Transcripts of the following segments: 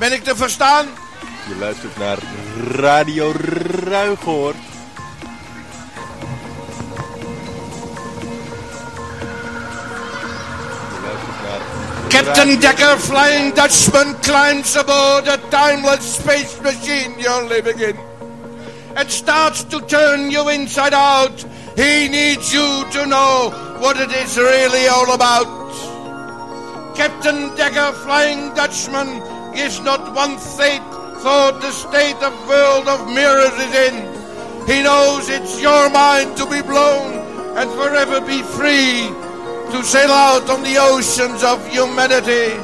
Ben ik te verstaan? Je luistert naar Radio Ruigoord. Je luistert naar Captain Decker, Flying Dutchman, climbs aboard a timeless space machine you're living in. It starts to turn you inside out. He needs you to know what it is really all about. Captain Decker, Flying Dutchman, is not one fate thought the state of world of mirrors is in. He knows it's your mind to be blown and forever be free to sail out on the oceans of humanity.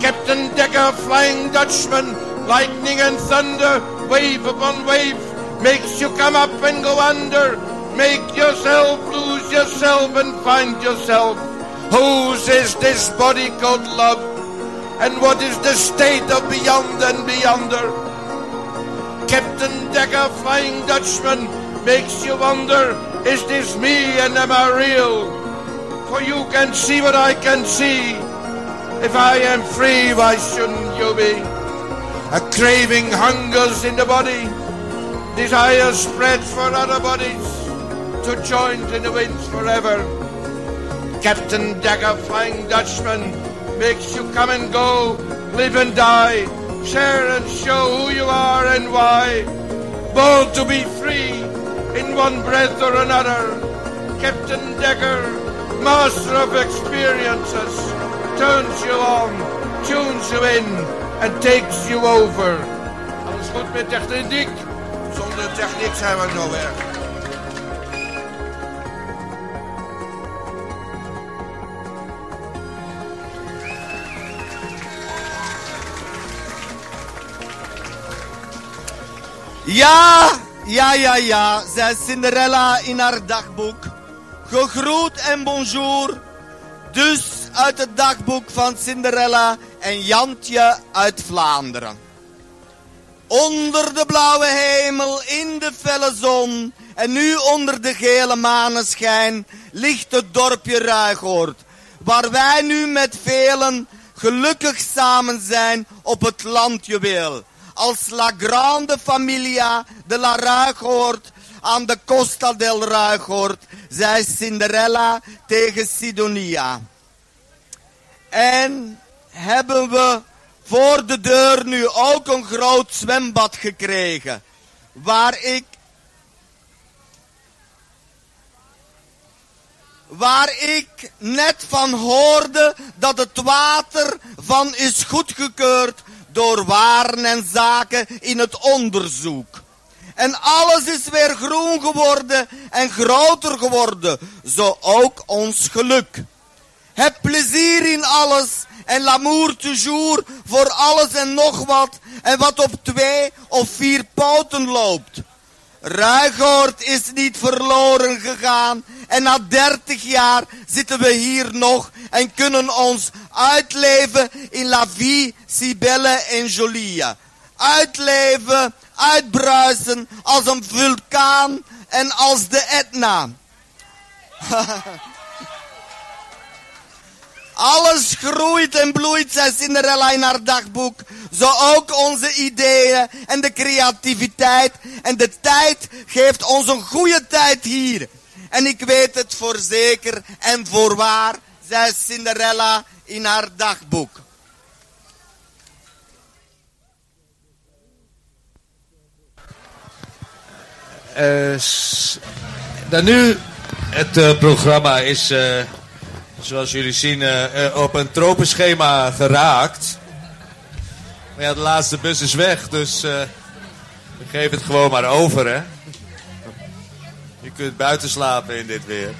Captain Decker, Flying Dutchman, lightning and thunder, wave upon wave, makes you come up and go under. Make yourself lose yourself and find yourself. Whose is this body called love? And what is the state of beyond and beyonder? Captain Decker, Flying Dutchman, makes you wonder, is this me and am I real? For you can see what I can see. If I am free, why shouldn't you be? A craving hungers in the body, desire spreads for other bodies to join in the winds forever. Captain Dagger, Flying Dutchman, makes you come and go, live and die, share and show who you are and why. Born to be free in one breath or another. Captain Dagger, master of experiences, turns you on, tunes you in, and takes you over. Alles goed met techniek? Zonder techniek zijn we nowhere. Ja, ja, ja, ja, zei Cinderella in haar dagboek. Gegroet en bonjour. Dus uit het dagboek van Cinderella en Jantje uit Vlaanderen. Onder de blauwe hemel, in de felle zon en nu onder de gele maneschijn ligt het dorpje Ruigoord. Waar wij nu met velen gelukkig samen zijn op het landjuweel. Als La Grande Familia de la Ruigoord aan de Costa del Ruigoord, zei Cinderella tegen Sidonia. En hebben we voor de deur nu ook een groot zwembad gekregen. Waar ik. Waar ik net van hoorde dat het water van is goedgekeurd door waren en zaken in het onderzoek. En alles is weer groen geworden en groter geworden, zo ook ons geluk. Heb plezier in alles en l'amour toujours voor alles en nog wat en wat op twee of vier poten loopt. Ruigoord is niet verloren gegaan en na dertig jaar zitten we hier nog en kunnen ons uitleven in la vie si belle en jolie. Uitleven, uitbruisen als een vulkaan en als de Etna. Alles groeit en bloeit, zei Cinderella in haar dagboek. Zo ook onze ideeën en de creativiteit. En de tijd geeft ons een goede tijd hier. En ik weet het voor zeker en voorwaar, zei Cinderella in haar dagboek. S- dan nu, het eh, programma is, eh, zoals jullie zien, eh, eh, op een tropenschema geraakt. Maar ja, de laatste bus is weg, dus eh, we geven het gewoon maar over, hè. Je kunt buiten slapen in dit weer.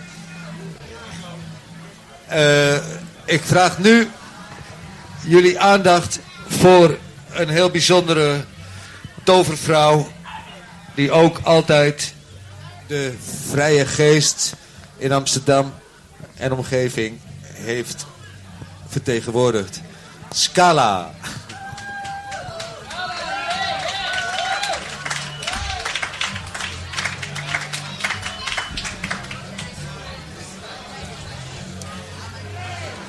Eh, ik vraag nu jullie aandacht voor een heel bijzondere tovervrouw die ook altijd de vrije geest in Amsterdam en omgeving heeft vertegenwoordigd. Scala.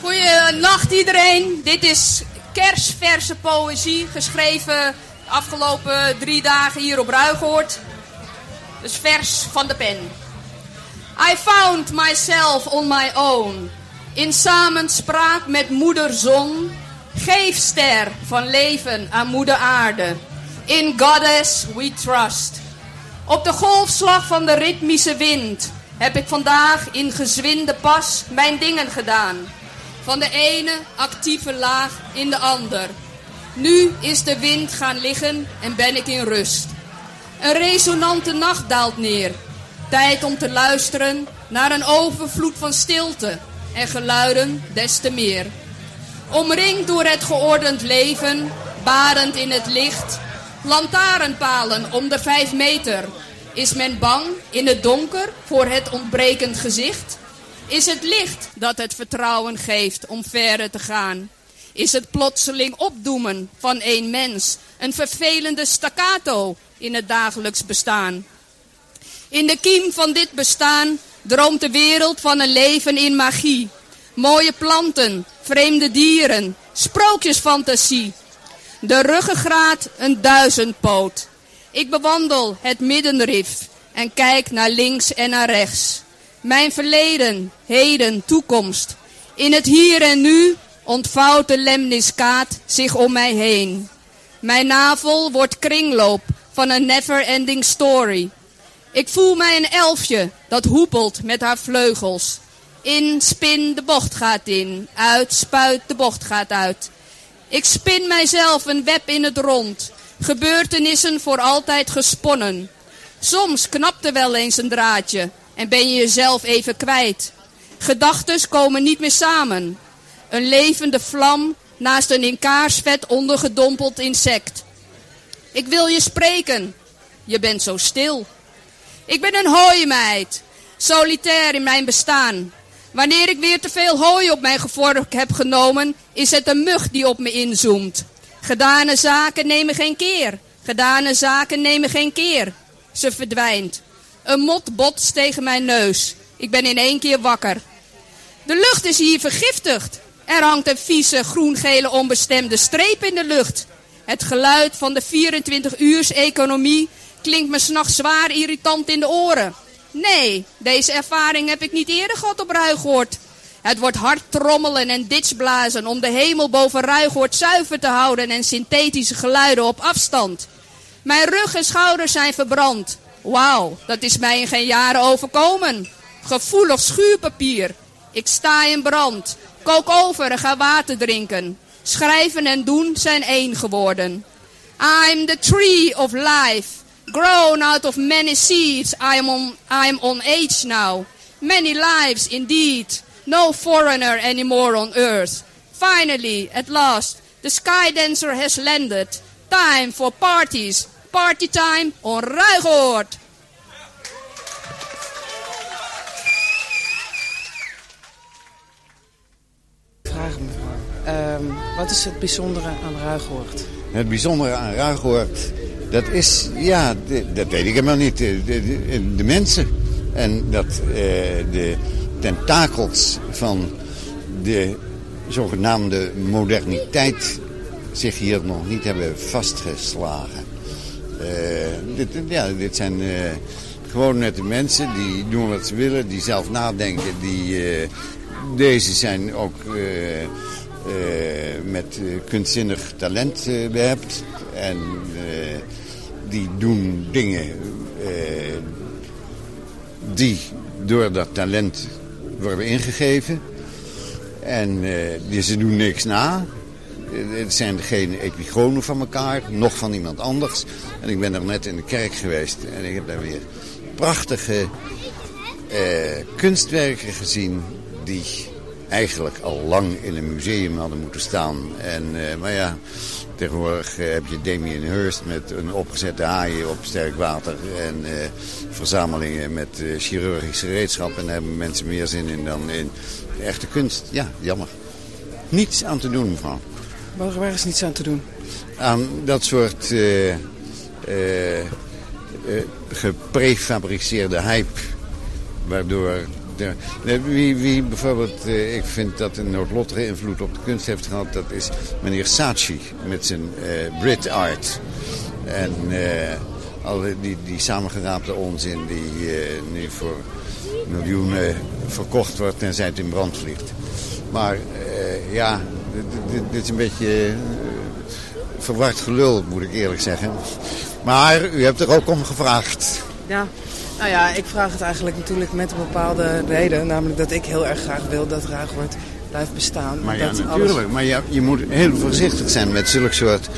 Goeienacht iedereen. Dit is Kersverse poëzie, geschreven de afgelopen drie dagen hier op Ruigoord. Dus vers van de pen. I found myself on my own. In samenspraak met moeder zon. Geef ster van leven aan moeder aarde. In goddess we trust. Op de golfslag van de ritmische wind heb ik vandaag in gezwinde pas mijn dingen gedaan. Van de ene actieve laag in de ander. Nu is de wind gaan liggen en ben ik in rust. Een resonante nacht daalt neer. Tijd om te luisteren naar een overvloed van stilte en geluiden des te meer. Omringd door het geordend leven, barend in het licht, lantaarnpalen om de vijf meter. Is men bang in het donker voor het ontbrekend gezicht? Is het licht dat het vertrouwen geeft om verder te gaan? Is het plotseling opdoemen van één mens een vervelende staccato in het dagelijks bestaan? In de kiem van dit bestaan droomt de wereld van een leven in magie. Mooie planten, vreemde dieren, sprookjesfantasie. De ruggengraat een duizendpoot. Ik bewandel het middenrif en kijk naar links en naar rechts. Mijn verleden, heden, toekomst. In het hier en nu ontvouwt de lemniskaat zich om mij heen. Mijn navel wordt kringloop van een never-ending story. Ik voel mij een elfje dat hoepelt met haar vleugels. In, spin, de bocht gaat in. Uit, spuit, de bocht gaat uit. Ik spin mijzelf een web in het rond. Gebeurtenissen voor altijd gesponnen. Soms knapt er wel eens een draadje en ben je jezelf even kwijt. Gedachtes komen niet meer samen. Een levende vlam naast een in kaarsvet ondergedompeld insect. Ik wil je spreken. Je bent zo stil. Ik ben een hooimeid, solitair in mijn bestaan. Wanneer ik weer te veel hooi op mijn gevork heb genomen, is het een mug die op me inzoomt. Gedane zaken nemen geen keer. Gedane zaken nemen geen keer. Ze verdwijnt. Een mot botst tegen mijn neus. Ik ben in één keer wakker. De lucht is hier vergiftigd. Er hangt een vieze groen-gele onbestemde streep in de lucht. Het geluid van de 24-uurs-economie klinkt me s'nachts zwaar irritant in de oren. Nee, deze ervaring heb ik niet eerder gehad op Ruigoord. Het wordt hard trommelen en ditsblazen om de hemel boven Ruigoord zuiver te houden en synthetische geluiden op afstand. Mijn rug en schouders zijn verbrand. Wauw, dat is mij in geen jaren overkomen. Gevoelig schuurpapier. Ik sta in brand. Kook over en ga water drinken. Schrijven en doen zijn één geworden. I'm the tree of life. Grown out of many seeds, I am on, I am on age now. Many lives indeed. No foreigner anymore on earth. Finally, at last, the sky dancer has landed. Time for parties. Party time on Ruigoord. Vraag me. Ehm, wat is het bijzondere aan Ruigoord? Het bijzondere aan Ruigoord, dat is, ja, de- dat weet ik helemaal niet, de, de, de- de mensen. En dat eh, de tentakels van de zogenaamde moderniteit zich hier nog niet hebben vastgeslagen. Eh, dit, ja, dit zijn eh, gewoon nette mensen die doen wat ze willen, die zelf nadenken. Die, deze zijn ook met kunstzinnig talent eh, behept. En die doen dingen eh, die door dat talent worden ingegeven. En eh, ze doen niks na. Eh, Het zijn geen epigonen van elkaar, nog van iemand anders. En ik ben er net in de kerk geweest en ik heb daar weer prachtige eh, kunstwerken gezien die eigenlijk al lang in een museum hadden moeten staan. En, maar ja, tegenwoordig eh, heb je Damien Hirst met een opgezette haaien op sterk water en eh, verzamelingen met eh, chirurgische gereedschap. En daar hebben mensen meer zin in dan in de echte kunst. Ja, jammer. Niets aan te doen, mevrouw Waar, waar is niets aan te doen? aan dat soort eh, geprefabriceerde hype. Waardoor wie, wie bijvoorbeeld, eh, ik vind dat een noodlottige invloed op de kunst heeft gehad, dat is meneer Saatchi met zijn eh, Brit Art. En eh, alle die, die samengeraapte onzin die nu voor miljoenen verkocht wordt tenzij het in brand vliegt. Maar ja, dit, is een beetje verward gelul, moet ik eerlijk zeggen. Maar u hebt er ook om gevraagd. Ja. Nou ja, ik vraag het eigenlijk natuurlijk met een bepaalde reden. Namelijk dat ik heel erg graag wil dat Ruigoord blijft bestaan. Maar ja, dat natuurlijk. Maar ja, je moet heel voorzichtig zijn met zulke soort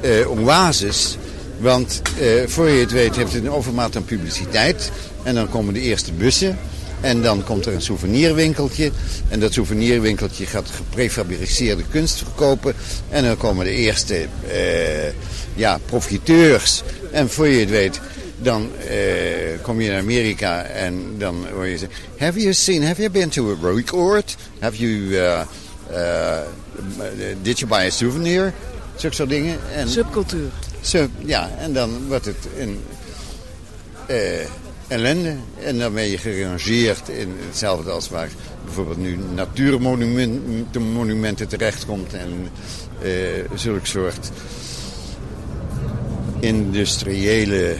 eh oases. Want eh, voor je het weet heeft het een overmaat aan publiciteit. En dan komen de eerste bussen. En dan komt er een souvenirwinkeltje. En dat souvenirwinkeltje gaat geprefabriceerde kunst verkopen. En dan komen de eerste eh, ja, profiteurs. En voor je het weet, dan eh, kom je naar Amerika en dan hoor je zeggen... Have you seen, have you been to a record? Have you, uh, uh, did you buy a souvenir? Zulke soort dingen. En, Subcultuur. zo, ja, en dan wordt het een eh, ellende. En dan ben je gerangeerd in hetzelfde als waar bijvoorbeeld nu natuurmonumenten monumenten terechtkomt. En eh zulke soort industriële,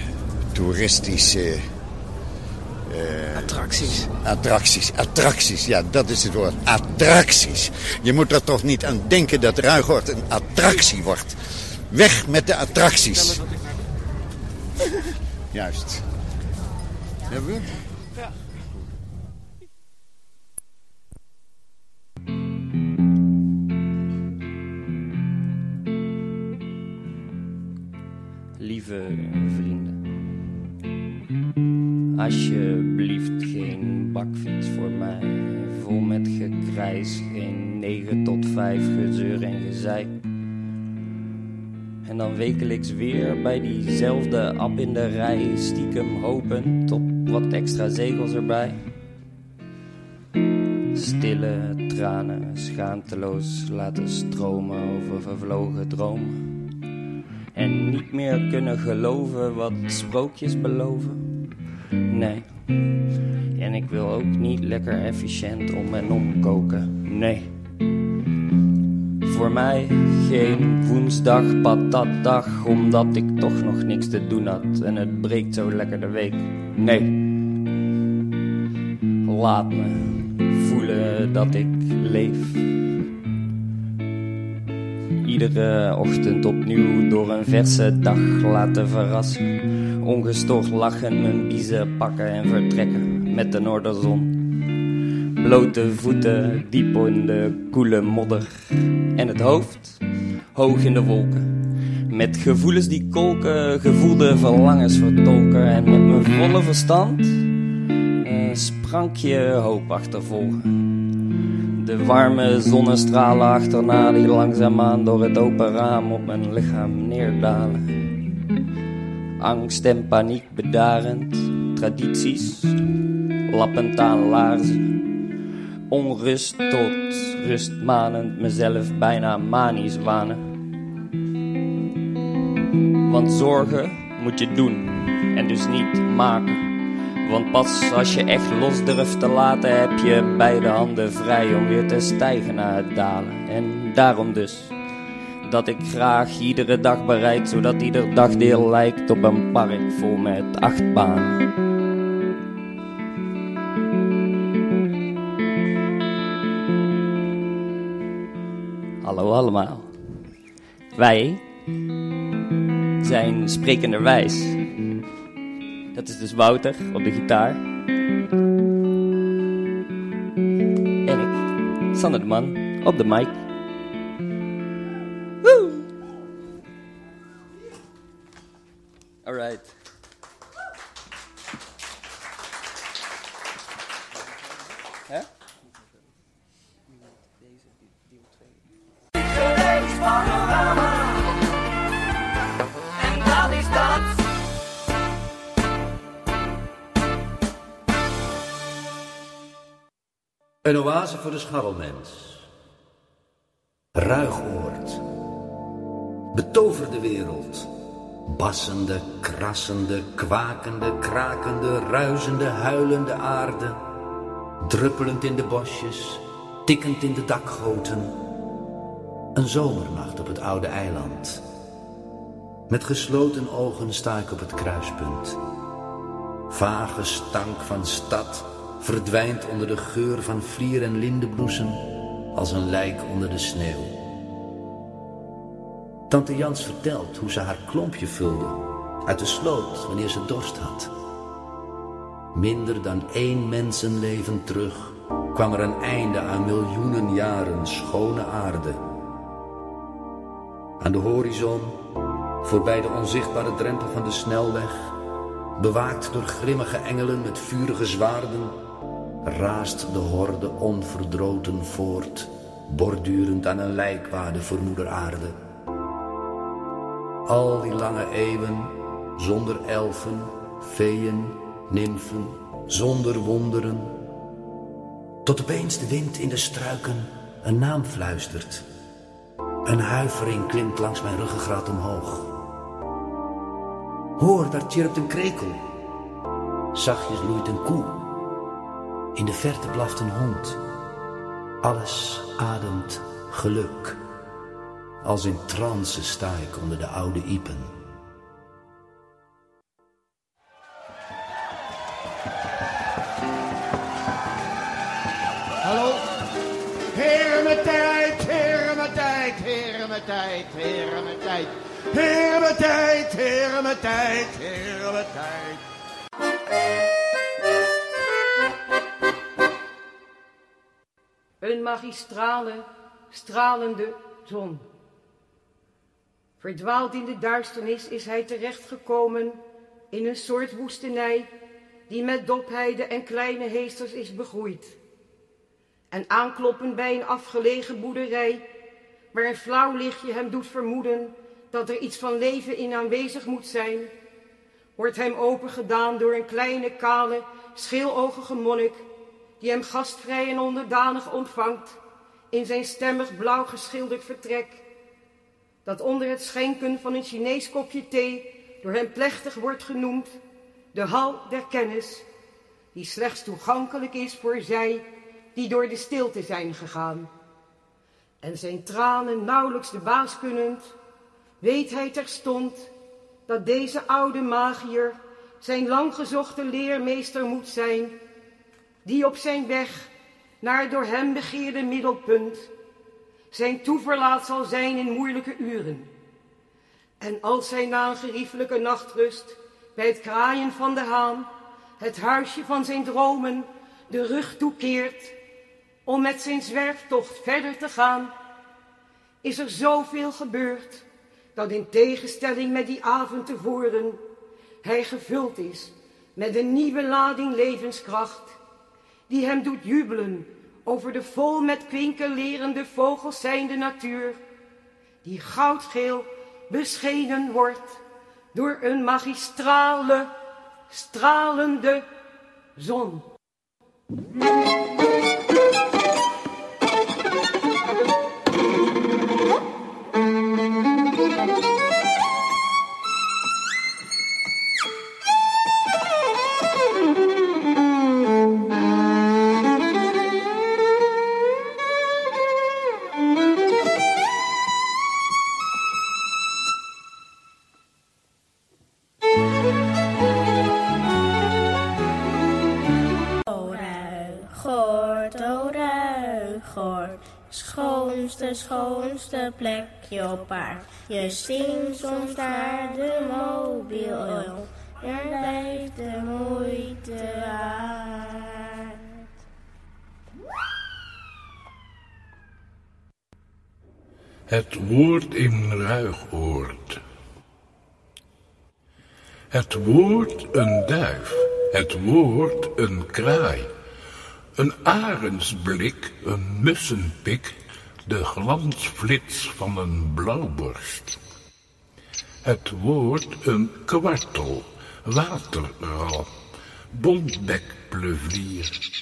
toeristische Attracties. attracties. Attracties, ja, dat is het woord. Attracties. Je moet er toch niet aan denken dat Ruigoord een attractie wordt. Weg met de attracties. Juist. Hebben we? Lieve vrienden, alsjeblieft geen bakfiets voor mij. Vol met gekrijs, geen 9 tot 5 gezeur en gezeik. En dan wekelijks weer bij diezelfde app in de rij, stiekem hopend op wat extra zegels erbij. Stille tranen, schaamteloos laten stromen over vervlogen dromen. En niet meer kunnen geloven wat sprookjes beloven. Nee. En ik wil ook niet lekker efficiënt om en om koken. Nee. Voor mij geen woensdag patatdag, omdat ik toch nog niks te doen had en het breekt zo lekker de week. Nee. Laat me voelen dat ik leef. Iedere ochtend opnieuw door een verse dag laten verrassen. Ongestoord lachen, mijn biezen pakken en vertrekken met de noorderzon. Blote voeten diep in de koele modder. En het hoofd hoog in de wolken. Met gevoelens die kolken, gevoelde verlangens vertolken. En met mijn volle verstand een sprankje hoop achtervolgen. De warme zonnestralen achterna die langzaamaan door het open raam op mijn lichaam neerdalen. Angst en paniek bedarend, tradities lappend aan laarzen. Onrust tot rust manend, mezelf bijna manisch wanen. Want zorgen moet je doen en dus niet maken. Want pas als je echt los durft te laten, heb je beide handen vrij om weer te stijgen naar het dalen. En daarom dus dat ik graag iedere dag bereid, zodat ieder dagdeel lijkt op een park vol met achtbanen. Hallo allemaal. Wij zijn sprekenderwijs. Dat is dus Wouter op de gitaar. En ik, Sander de Man, op de mic. Een oase voor de scharrelmens. Ruigoord. Betover de wereld. Bassende, krassende, kwakende, krakende, ruisende, huilende aarde. druppelend in de bosjes, tikkend in de dakgoten. Een zomernacht op het oude eiland. Met gesloten ogen sta ik op het kruispunt. Vage stank van stad verdwijnt onder de geur van vlier en lindenbloesem als een lijk onder de sneeuw. Tante Jans vertelt hoe ze haar klompje vulde uit de sloot wanneer ze dorst had. Minder dan één mensenleven terug kwam er een einde aan miljoenen jaren schone aarde. Aan de horizon, voorbij de onzichtbare drempel van de snelweg, bewaakt door grimmige engelen met vurige zwaarden, raast de horde onverdroten voort, bordurend aan een lijkwade voor moeder aarde. Al die lange eeuwen, zonder elfen, feeën, nimfen, zonder wonderen, tot opeens de wind in de struiken een naam fluistert. Een huivering klimt langs mijn ruggengraat omhoog. Hoor, daar chirpt een krekel. Zachtjes loeit een koe. In de verte blaft een hond. Alles ademt geluk. Als in trance sta ik onder de oude iepen. Hallo? Heren met tijd, heren met tijd, heren met tijd, heren met tijd. Heren met tijd, heren met tijd, heren met tijd. Een magistrale, stralende zon. Verdwaald in de duisternis is hij terechtgekomen in een soort woestenij die met dopheiden en kleine heesters is begroeid. En aankloppen bij een afgelegen boerderij, waar een flauw lichtje hem doet vermoeden dat er iets van leven in aanwezig moet zijn, wordt hem opengedaan door een kleine, kale, scheelogige monnik, die hem gastvrij en onderdanig ontvangt in zijn stemmig blauw geschilderd vertrek, dat onder het schenken van een Chinees kopje thee door hem plechtig wordt genoemd de hal der kennis, die slechts toegankelijk is voor zij die door de stilte zijn gegaan. En zijn tranen nauwelijks de baas kunnend, weet hij terstond dat deze oude magier zijn langgezochte leermeester moet zijn, die op zijn weg naar het door hem begeerde middelpunt zijn toeverlaat zal zijn in moeilijke uren. En als hij na een geriefelijke nachtrust bij het kraaien van de haan het huisje van zijn dromen de rug toekeert om met zijn zwerftocht verder te gaan, is er zoveel gebeurd dat in tegenstelling met die avond tevoren hij gevuld is met een nieuwe lading levenskracht die hem doet jubelen over de vol met kwinkelerende vogels zijnde natuur, die goudgeel beschenen wordt door een magistrale, stralende zon. Schoonste, schoonste plekje op aard. Je zingt soms naar de mobiel oil, er blijft de moeite waard. Het woord in ruigoord. Het woord een duif, het woord een kraai. Een arendsblik, een mussenpik, de glansflits van een blauwborst. Het woord een kwartel, waterral, bontbekplevier,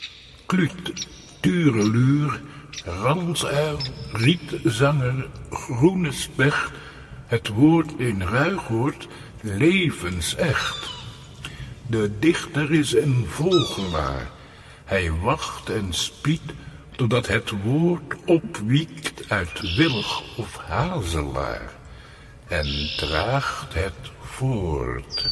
kluut, tureluur, ransuil, rietzanger, groene specht, het woord in ruigoord levensecht. De dichter is een vogelaar, Hij wacht en spiedt totdat het woord opwiekt uit wilg of hazelaar en draagt het voort.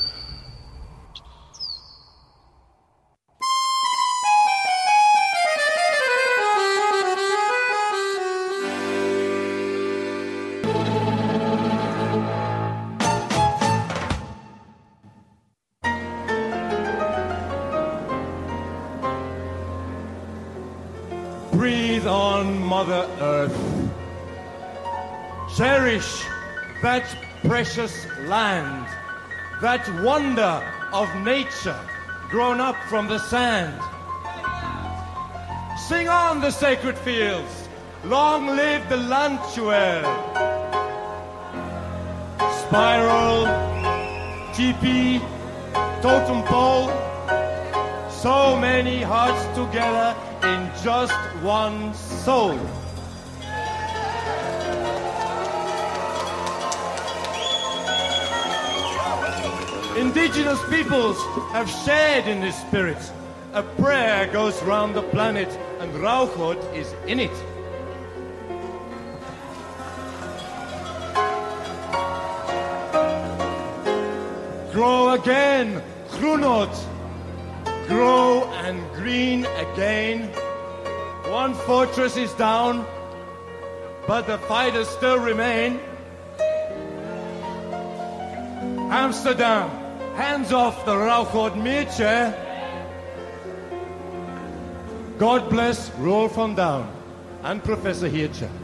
On Mother Earth. Cherish that precious land, that wonder of nature grown up from the sand. Sing on the sacred fields. Long live the Lantuel. Spiral, teepee, totem pole. So many hearts together in just one soul. Indigenous peoples have shared in this spirit. A prayer goes round the planet, and Rauchot is in it. Grow again, Grunot. Grow and green again. One fortress is down, but the fighters still remain. Amsterdam, hands off the Rauchot Meertje. God bless Roel van Down and Professor Heertje.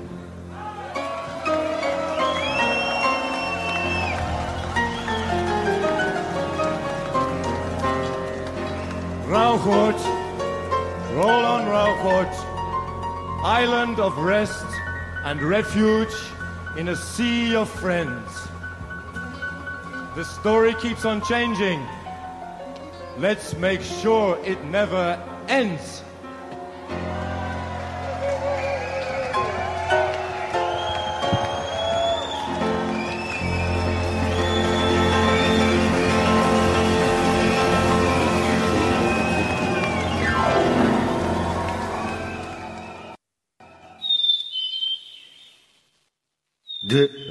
Rauchot, roll on Rauchot, island of rest and refuge in a sea of friends. The story keeps on changing. Let's make sure it never ends.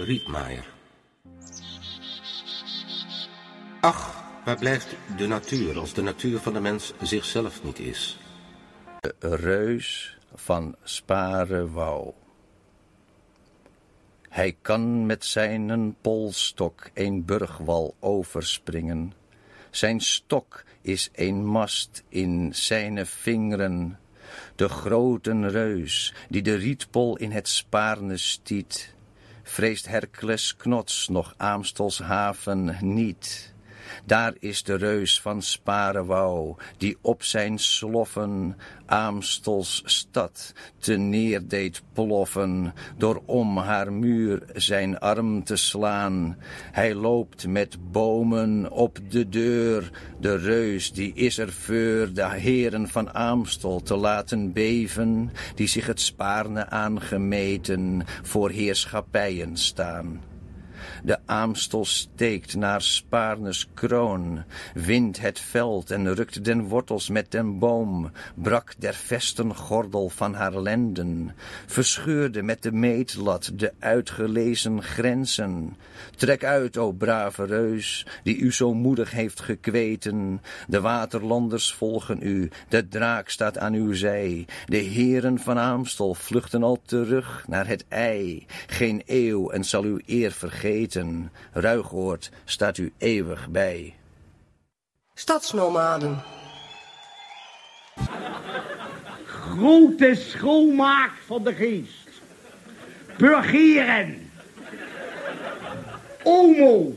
De rietmaaier. Ach, waar blijft de natuur als de natuur van de mens zichzelf niet is? De reus van Sparewouw. Hij kan met zijn polstok een burgwal overspringen. Zijn stok is een mast in zijn vingeren. De grote reus die de rietpol in het Spaarne stiet, vreest Hercules knots nog Aamstelshaven niet. Daar is de reus van Sparewouw, die op zijn sloffen Aamstels stad te neer deed ploffen, door om haar muur zijn arm te slaan. Hij loopt met bomen op de deur, de reus die is er voor de heren van Aamstel te laten beven, die zich het Spaarne aangemeten voor heerschappijen staan. De Aamstel steekt naar Spaarnes kroon, wint het veld en rukt den wortels met den boom, brak der vesten gordel van haar lenden, verscheurde met de meetlat de uitgelezen grenzen. Trek uit, o brave reus, die u zo moedig heeft gekweten, de waterlanders volgen u, de draak staat aan uw zij, de heren van Aamstel vluchten al terug naar het ei, geen eeuw en zal uw eer vergeten. Ruigoord staat u eeuwig bij. Stadsnomaden. Grote schoonmaak van de geest. Burgeren. Omo.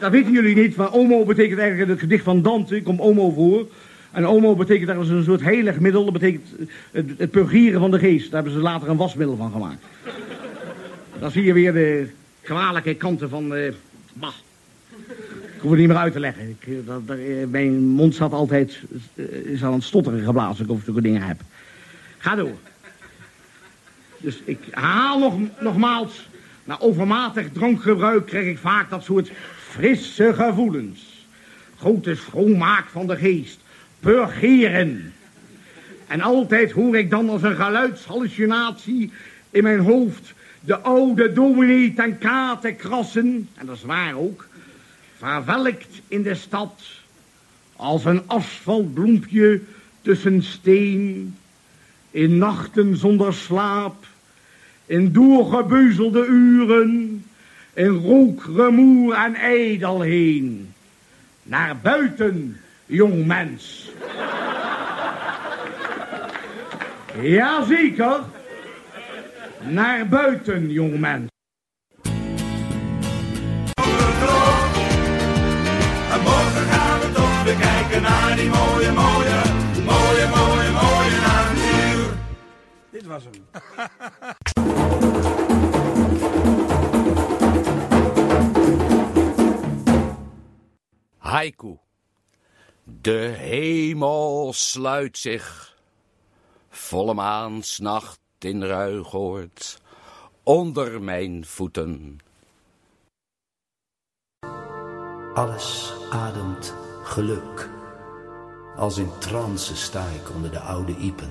Dat, weten jullie niet, maar omo betekent eigenlijk in het gedicht van Dante, komt omo voor. En omo betekent als een soort heilig middel, dat betekent het, het purgieren van de geest. Daar hebben ze later een wasmiddel van gemaakt. Dan zie je weer de kwalijke kanten van... Uh, bah. Ik hoef het niet meer uit te leggen. Ik, eh, eh, mijn mond staat altijd... is aan het stotteren geblazen als ik over dingen heb. Ga door. Dus ik herhaal nog, nogmaals... Na overmatig drankgebruik krijg ik vaak dat soort frisse gevoelens. Grote schoonmaak van de geest. purgeren. En altijd hoor ik dan als een geluidshallucinatie in mijn hoofd de oude dominee ten kate krassen, en dat is waar ook, verwelkt in de stad, als een asfaltbloempje tussen steen, in nachten zonder slaap, in doorgebeuzelde uren, in rook, rumoer en ijdel heen. Naar buiten, jong mens. Jazeker. Naar buiten, jong mens. En morgen gaan we toch weer kijken naar die mooie, mooie, mooie, mooie, mooie natuur. Dit was hem. Haiku. De hemel sluit zich, volle maansnacht in Ruigoord, onder mijn voeten. Alles ademt geluk. Als in trance sta ik onder de oude iepen.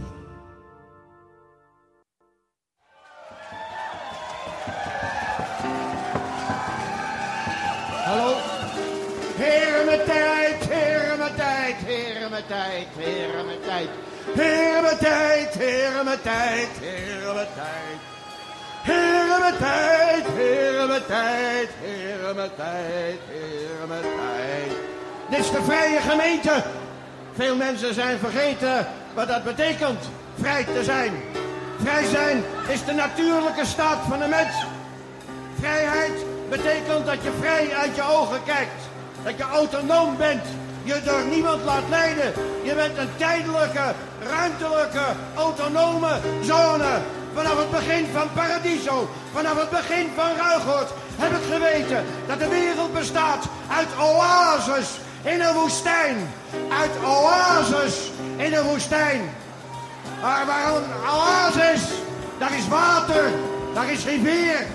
Hallo? Heren met tijd, heren met tijd, heren met tijd, heren met tijd. Heren met tijd, heren met tijd, heren met tijd. Heren met tijd, heren met tijd, heren met tijd, heren met tijd. Dit is de vrije gemeente. Veel mensen zijn vergeten wat dat betekent, vrij te zijn. Vrij zijn is de natuurlijke staat van de mens. Vrijheid betekent dat je vrij uit je ogen kijkt. Dat je autonoom bent. Je door niemand laat leiden. Je bent een tijdelijke, ruimtelijke, autonome zone. Vanaf het begin van Paradiso, vanaf het begin van Ruigoord, heb ik geweten dat de wereld bestaat uit oases in een woestijn. Uit oases in een woestijn. Maar waarom oasis? Daar is water, daar is rivier.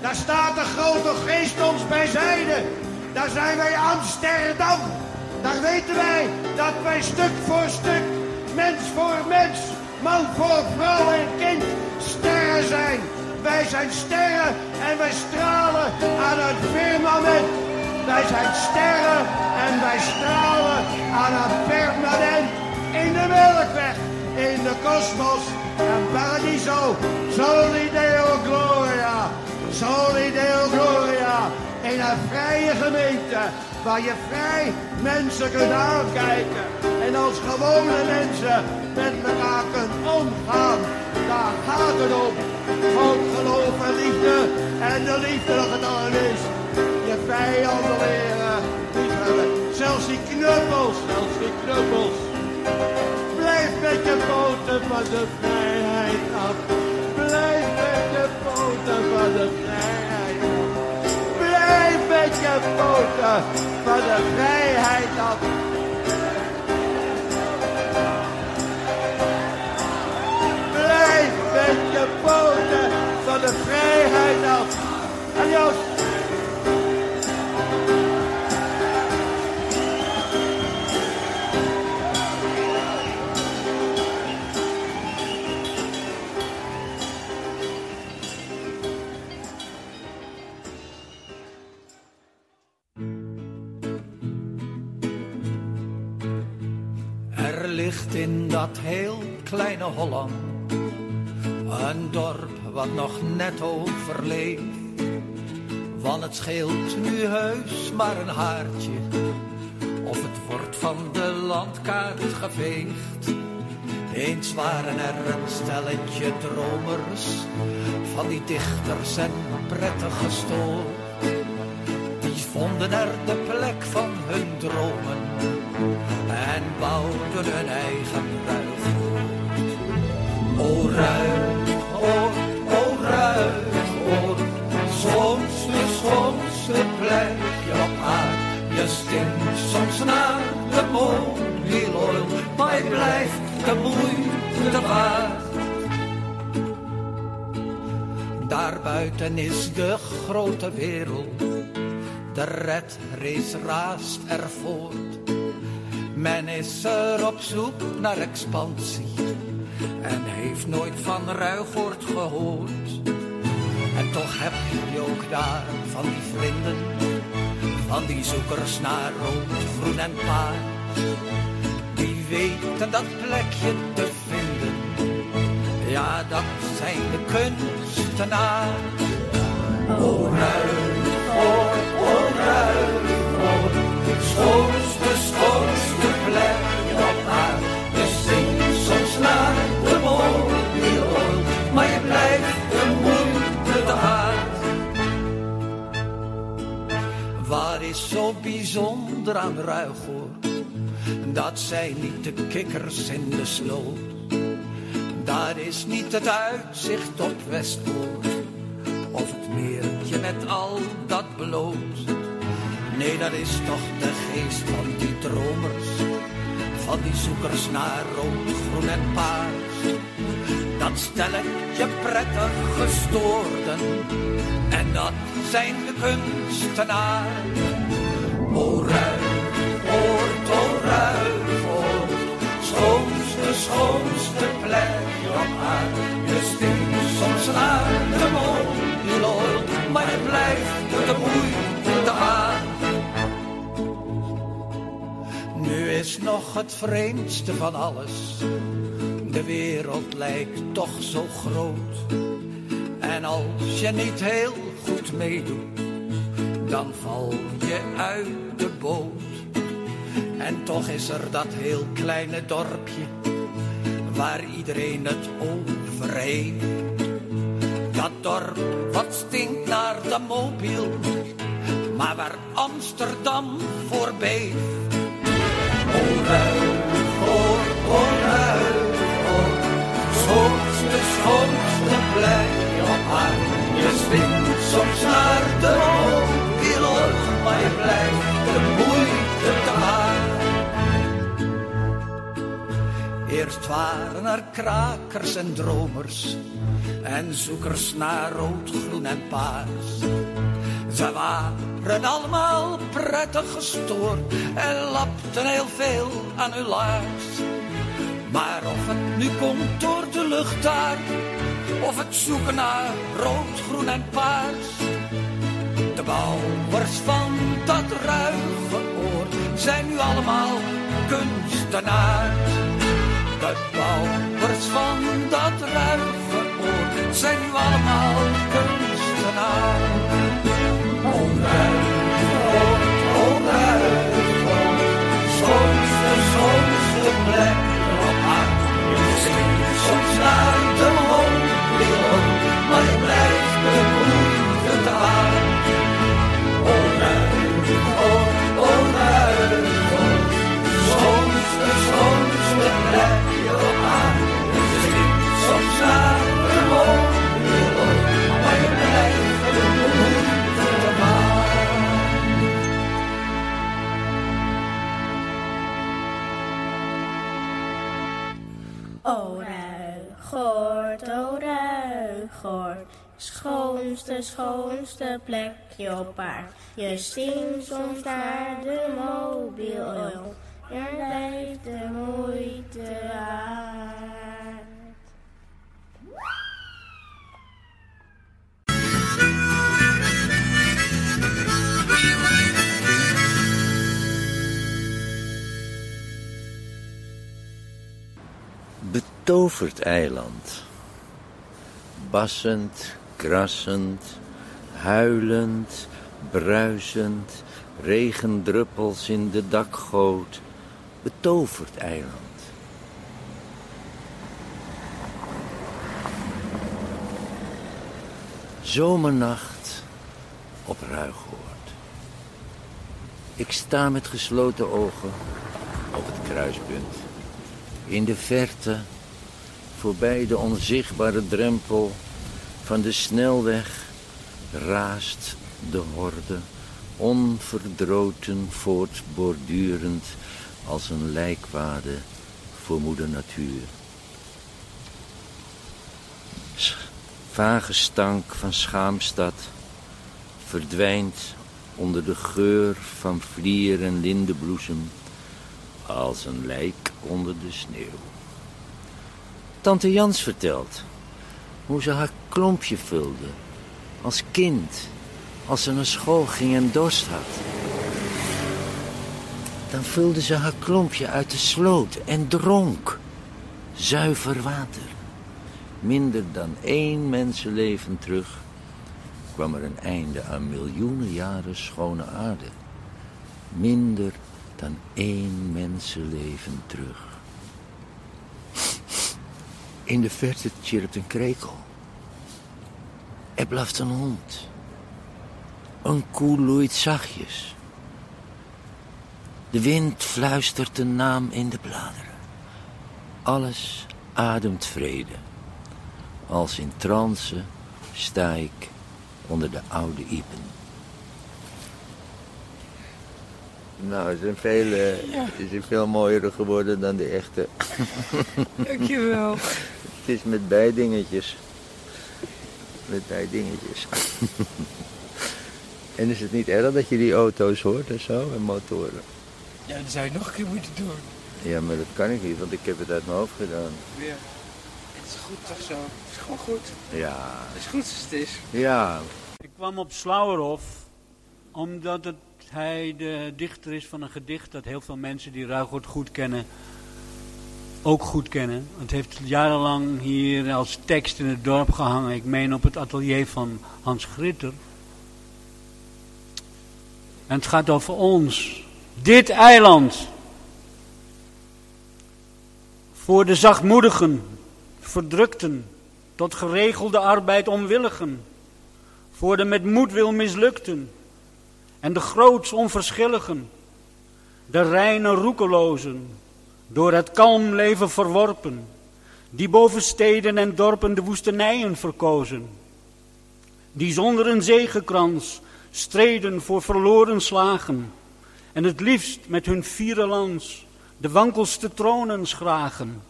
Daar staat de grote geest ons bijzijde. Daar zijn wij Amsterdam. Daar weten wij dat wij stuk voor stuk, mens voor mens, man voor vrouw en kind, sterren zijn. Wij zijn sterren en wij stralen aan het firmament. Wij zijn sterren en wij stralen aan het permanent. In de Melkweg, in de kosmos en paradiso. Soli Deo Gloria. Soli Deo Gloria. In een vrije gemeente waar je vrij mensen kunt aankijken. En als gewone mensen met elkaar kunt omgaan. Daar gaat het om. God, geloof en liefde. En de liefde gedaan is. Je vijanden leren. liefhebben. Zelfs die knuppels, zelfs die knuppels. Blijf met je poten van de vrijheid af. Blijf met je poten van de vrijheid. Blijf met je poten van de vrijheid af. Blijf met je poten van de vrijheid af. Adios. In dat heel kleine Holland een dorp wat nog net overleeft. Want het scheelt nu heus maar een haartje of het wordt van de landkaart geveegd. Eens waren er een stelletje dromers van die dichters en prettige stoor. Vonden er de plek van hun dromen en bouwden hun eigen ruilgoed. O ruilgoed, o ruilgoed, soms schoonste plekje op aarde. Je stinkt soms naar de mobiloil, maar je blijft de moeite waard. Daarbuiten is de grote wereld, de red race raast er voort. Men is er op zoek naar expansie en heeft nooit van Ruigoord gehoord. En toch heb je ook daar van die vrienden, van die zoekers naar rood, groen en paars. Die weten dat plekje te vinden, ja dat zijn de kunstenaars. O Ruigoord, Ruigoord? Dat zijn niet de kikkers in de sloot. Dat is niet het uitzicht op Westpoort. Of het meertje met al dat bloot. Nee, dat is toch de geest van die dromers. Van die zoekers naar rood, groen en paars. Dat stelletje prettig gestoorden. En dat zijn de kunstenaars. Schoonste, schoonste plek op aarde. Je stinkt soms naar de mobiel, maar je blijft de moeite te hard. Nu is nog het vreemdste van alles. De wereld lijkt toch zo groot. En als je niet heel goed meedoet, dan val je uit de boot. En toch is er dat heel kleine dorpje, waar iedereen het over heeft. Dat dorp wat stinkt naar de mobiel, maar waar Amsterdam voor beeft. O Ruigoord, o Ruigoord, schoonste, schoonste plek op aarde. Je stinkt soms naar de mobiel, maar je blijft de moeite te hard. Eerst waren er krakers en dromers en zoekers naar rood, groen en paars. Ze waren allemaal prettig gestoord en lapten heel veel aan hun laars. Maar of het nu komt door de lucht daar, of het zoeken naar rood, groen en paars. De bouwers van dat ruige oord zijn nu allemaal kunstenaars. De bouwers van dat ruige oord zijn nu allemaal kunstenaars. O Ruigoord, o Ruigoord, schoonste, schoonste plek op aarde. Je zingt soms naar Ruigoord, schoonste, schoonste plekje op aard. Je zingt soms naar de mobiel, er blijft de moeite waard. Betoverd eiland. Bassend, krassend, huilend, bruisend, regendruppels in de dakgoot. Betoverd eiland. Zomernacht op Ruigoord. Ik sta met gesloten ogen op het kruispunt. In de verte, voorbij de onzichtbare drempel van de snelweg, raast de horde, onverdroten voortbordurend als een lijkwade voor moeder natuur. Vage stank van schaamstad verdwijnt onder de geur van vlier en lindenbloesem als een lijk onder de sneeuw. Tante Jans vertelt hoe ze haar klompje vulde als kind, als ze naar school ging en dorst had. Dan vulde ze haar klompje uit de sloot en dronk zuiver water. Minder dan één mensenleven terug kwam er een einde aan miljoenen jaren schone aarde. Minder dan één mensenleven terug. In de verte chirpt een krekel. Er blaft een hond. Een koe loeit zachtjes. De wind fluistert een naam in de bladeren. Alles ademt vrede. Als in trance sta ik onder de oude iepen. Nou, ze zijn veel, Ja. ze zijn veel mooier geworden dan de echte. Dankjewel. Het is met bijdingetjes. Met bijdingetjes. en is het niet erg dat je die auto's hoort en zo, en motoren? Ja, dat zou je nog een keer moeten doen. Ja, maar dat kan ik niet, want ik heb het uit mijn hoofd gedaan. Ja. Het is goed toch zo? Het is gewoon goed. Ja. Het is goed als het is. Ja. Ik kwam op Slauerhof omdat het, hij de dichter is van een gedicht dat heel veel mensen die Ruigoord goed kennen ook goed kennen. Het heeft jarenlang hier als tekst in het dorp gehangen. Ik meen op het atelier van Hans Gritter. En het gaat over ons. Dit eiland. Voor de zachtmoedigen, verdrukten, tot geregelde arbeid onwilligen. Voor de met moedwil mislukten. En de groots onverschilligen. De reine roekelozen, door het kalm leven verworpen. Die boven steden en dorpen de woestenijen verkozen. Die zonder een zegenkrans streden voor verloren slagen. En het liefst met hun vierde lans de wankelste tronen schragen.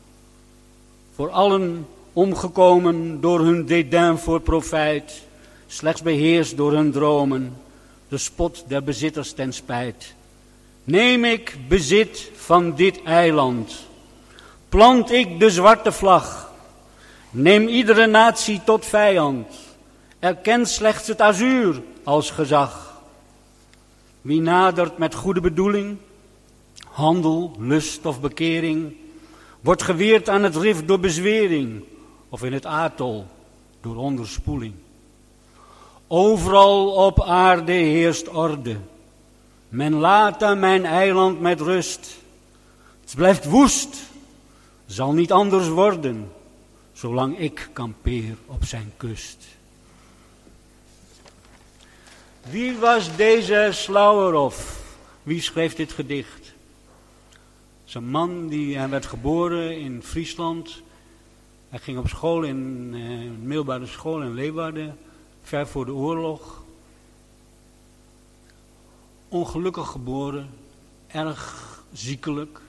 Voor allen omgekomen door hun dédain voor profijt, slechts beheerst door hun dromen, de spot der bezitters ten spijt. Neem ik bezit van dit eiland, plant ik de zwarte vlag, neem iedere natie tot vijand, erkent slechts het azuur als gezag. Wie nadert met goede bedoeling, handel, lust of bekering, wordt geweerd aan het rif door bezwering of in het atol door onderspoeling. Overal op aarde heerst orde. Men laat mijn eiland met rust. Het blijft woest, zal niet anders worden, zolang ik kampeer op zijn kust. Wie was deze Slauerhoff? Wie schreef dit gedicht? Het een man die hij werd geboren in Friesland. Hij ging op school in eh, een middelbare school in Leeuwarden, ver voor de oorlog. Ongelukkig geboren, erg ziekelijk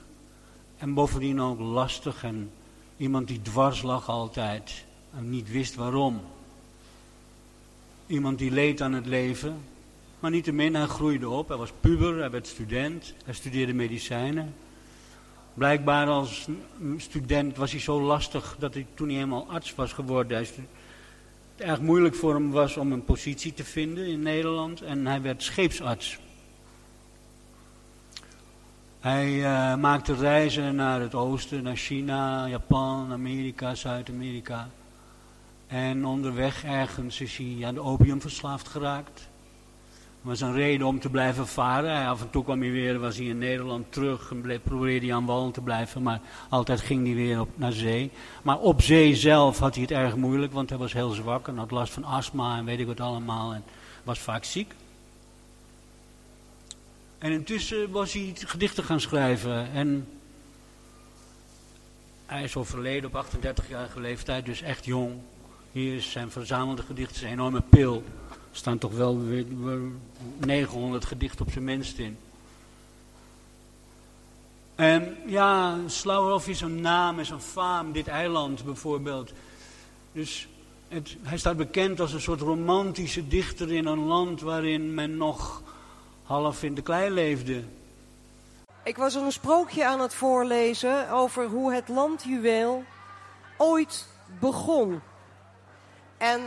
en bovendien ook lastig en iemand die dwars lag altijd en niet wist waarom. Iemand die leed aan het leven, maar niettemin, hij groeide op. Hij was puber, hij werd student, hij studeerde medicijnen. Blijkbaar als student was hij zo lastig dat hij toen hij helemaal arts was geworden. Hij het erg moeilijk voor hem was om een positie te vinden in Nederland en hij werd scheepsarts. Hij eh, maakte reizen naar het oosten, naar China, Japan, Amerika, Zuid-Amerika. En onderweg ergens is hij aan de opium verslaafd geraakt. Er was een reden om te blijven varen. Hij, af en toe kwam hij weer, was hij in Nederland terug en bleef, probeerde hij aan wal te blijven. Maar altijd ging hij weer op, naar zee. Maar op zee zelf had hij het erg moeilijk, want hij was heel zwak en had last van astma en weet ik wat allemaal. En was vaak ziek. En intussen was hij gedichten gaan schrijven. En hij is overleden op 38-jarige leeftijd, dus echt jong. Hier is zijn verzamelde gedichten, een enorme pil. Er staan toch wel weer, weer 900 gedichten op zijn minst in. En ja, Slauerhoff is een naam, is een faam, dit eiland bijvoorbeeld. Dus het, hij staat bekend als een soort romantische dichter in een land waarin men nog half in de klei leefde. Ik was een sprookje aan het voorlezen over hoe het landjuweel ooit begon. En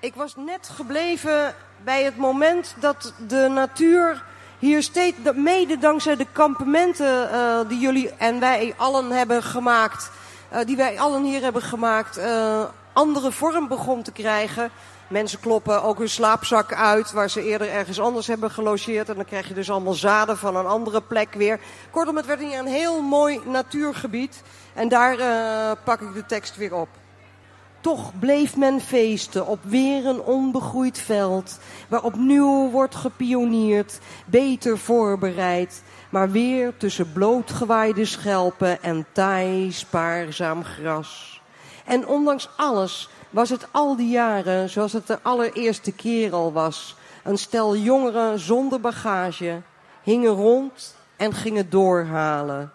ik was net gebleven bij het moment dat de natuur hier steeds, mede dankzij de kampementen eh, die jullie en wij allen hebben gemaakt, eh, die wij allen hier hebben gemaakt, eh, andere vorm begon te krijgen. Mensen kloppen ook hun slaapzak uit waar ze eerder ergens anders hebben gelogeerd. En dan krijg je dus allemaal zaden van een andere plek weer. Kortom, het werd hier een heel mooi natuurgebied. En daar eh, pak ik de tekst weer op. Toch bleef men feesten op weer een onbegroeid veld, waar opnieuw wordt gepioneerd, beter voorbereid, maar weer tussen blootgewaaide schelpen en taai spaarzaam gras. En ondanks alles was het al die jaren zoals het de allereerste keer al was. Een stel jongeren zonder bagage hingen rond en gingen doorhalen.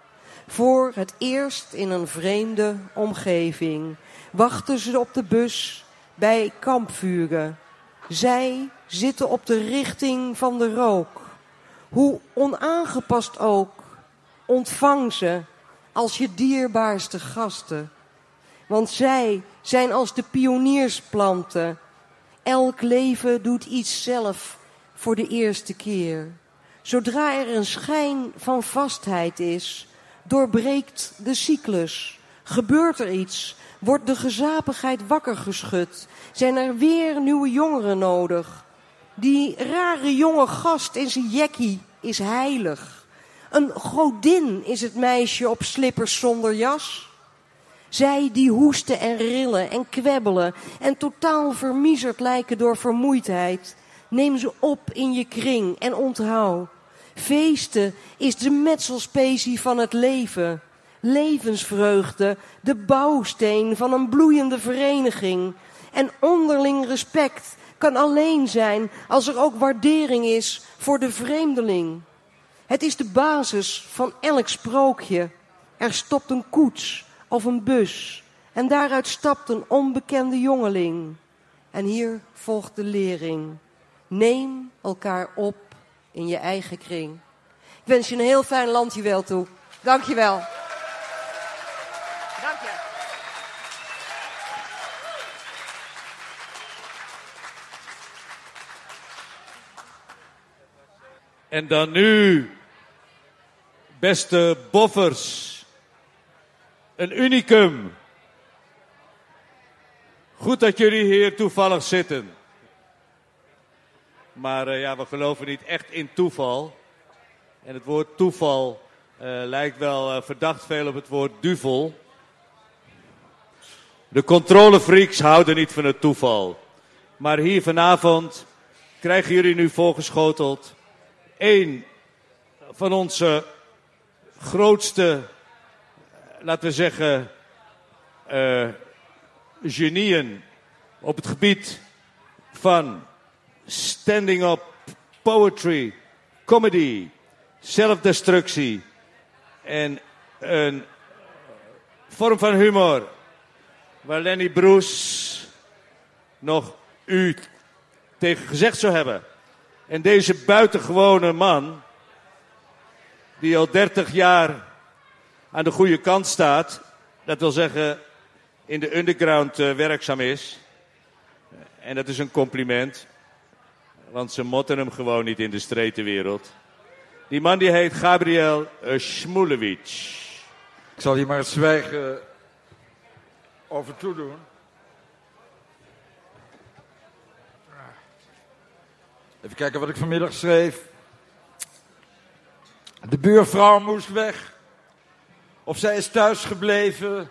Voor het eerst in een vreemde omgeving wachten ze op de bus bij kampvuren. Zij zitten op de richting van de rook. Hoe onaangepast ook, ontvang ze als je dierbaarste gasten. Want zij zijn als de pioniersplanten. Elk leven doet iets zelf voor de eerste keer. Zodra er een schijn van vastheid is, doorbreekt de cyclus. Gebeurt er iets, wordt de gezapigheid wakker geschud. Zijn er weer nieuwe jongeren nodig. Die rare jonge gast in zijn jackie is heilig. Een godin is het meisje op slippers zonder jas. Zij die hoesten en rillen en kwebbelen en totaal vermiezerd lijken door vermoeidheid. Neem ze op in je kring en onthoud. Feesten is de metselspecie van het leven. Levensvreugde, de bouwsteen van een bloeiende vereniging. En onderling respect kan alleen zijn als er ook waardering is voor de vreemdeling. Het is de basis van elk sprookje. Er stopt een koets of een bus en daaruit stapt een onbekende jongeling. En hier volgt de lering. Neem elkaar op in je eigen kring. Ik wens je een heel fijn landjuweel toe. Dank je wel. Dank je. En dan nu, beste boffers, een unicum. Goed dat jullie hier toevallig zitten. Maar eh, ja, we geloven niet echt in toeval. En het woord toeval eh, lijkt wel eh, verdacht veel op het woord duvel. De controlefreaks houden niet van het toeval. Maar hier vanavond krijgen jullie nu voorgeschoteld één van onze grootste, laten we zeggen, eh, genieën op het gebied van standing up poetry, comedy, zelfdestructie en een vorm van humor waar Lenny Bruce nog u tegen gezegd zou hebben. En deze buitengewone man, die al 30 jaar aan de goede kant staat, dat wil zeggen in de underground eh, werkzaam is. En dat is een compliment, want ze motten hem gewoon niet in de stretenwereld. Die man die heet Gabriel uh, Smulewicz. Ik zal hier maar het zwijgen over toedoen. Even kijken wat ik vanmiddag schreef. De buurvrouw moest weg. Of zij is thuis gebleven.